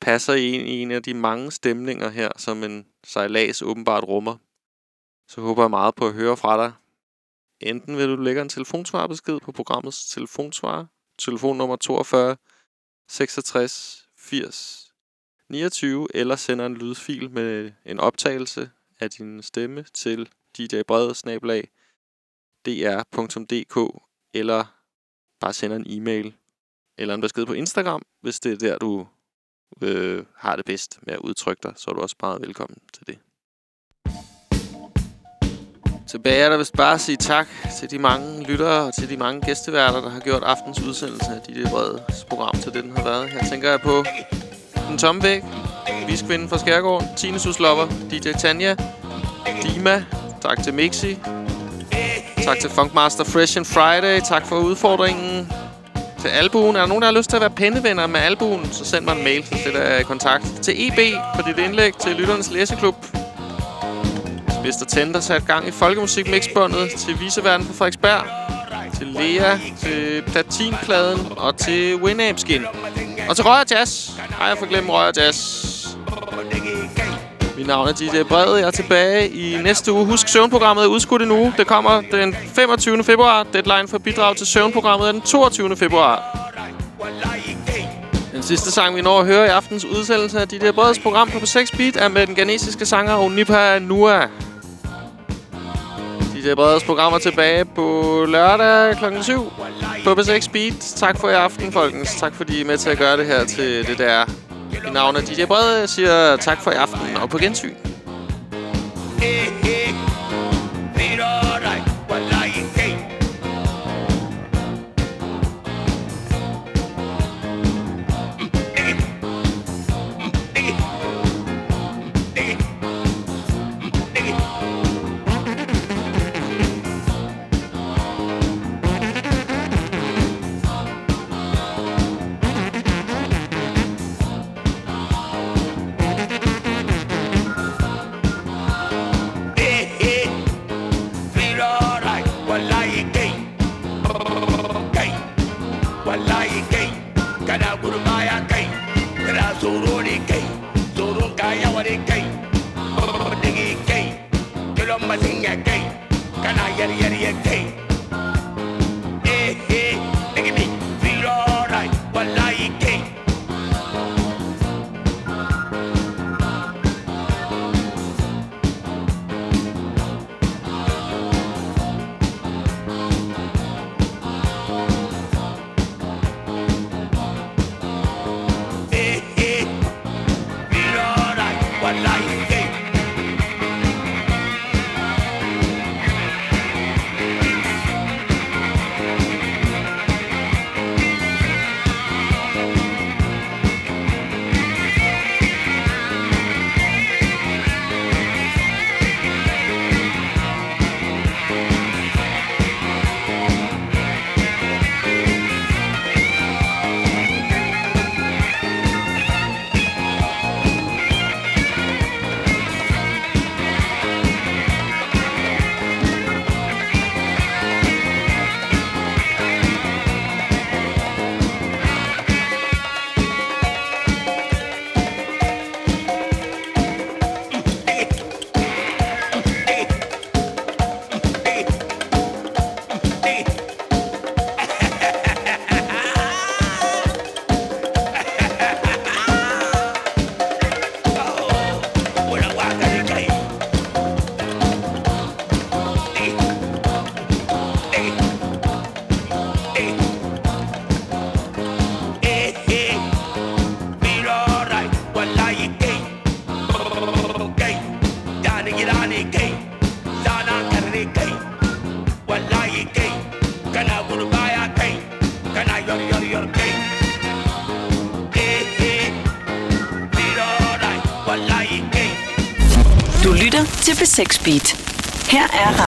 passer ind i en af de mange stemninger her, som en sejlads åbenbart rummer, så håber jeg meget på at høre fra dig. Enten vil du lægge en telefonsvarbesked på programmets telefonsvar telefonnummer 42 66 80 29, eller sender en lydfil med en optagelse af din stemme til djbrede dr.dk, eller bare sender en e-mail, eller en besked på Instagram, hvis det er der, du øh, har det bedst med at udtrykke dig, så er du også meget velkommen til det. Tilbage er der vist bare at sige tak til de mange lyttere og til de mange gæsteværter, der har gjort aftens udsendelse af dit brede program til det, den har været. Her tænker jeg på Den Tomme Væg, Viskvinden fra Skærgården, Tine Suslopper, DJ Tanja, Dima, tak til Mixi, tak til Funkmaster Fresh and Friday, tak for udfordringen til albuen. Er der nogen, der har lyst til at være pennevenner med albuen, så send mig en mail, så sætter jeg i kontakt til EB for dit indlæg til Lytternes Læseklub. Mr. Tender satte gang i folkemusikmixbåndet til Viseverden på Frederiksberg, til Lea, til Platinpladen og til Winamp Skin. Og til Røger Jazz. Ej, jeg får glemt Røger Jazz. Mit navn er DJ Brede. Jeg er tilbage i næste uge. Husk, søvnprogrammet er udskudt en uge. Det kommer den 25. februar. Deadline for bidrag til søvnprogrammet er den 22. februar. Den sidste sang, vi når at høre i aftens udsendelse af DJ Bredes program på 6 Beat, er med den ghanesiske sanger Onipa Nua. DJ Bredes program er tilbage på lørdag kl. 7 på B6 Beat. Tak for i aften, folkens. Tak fordi I er med til at gøre det her til det der. Mit navn af DJ Brede. Jeg siger tak for i aften og på gensyn. Hey. Lytter til B6 Beat. Her er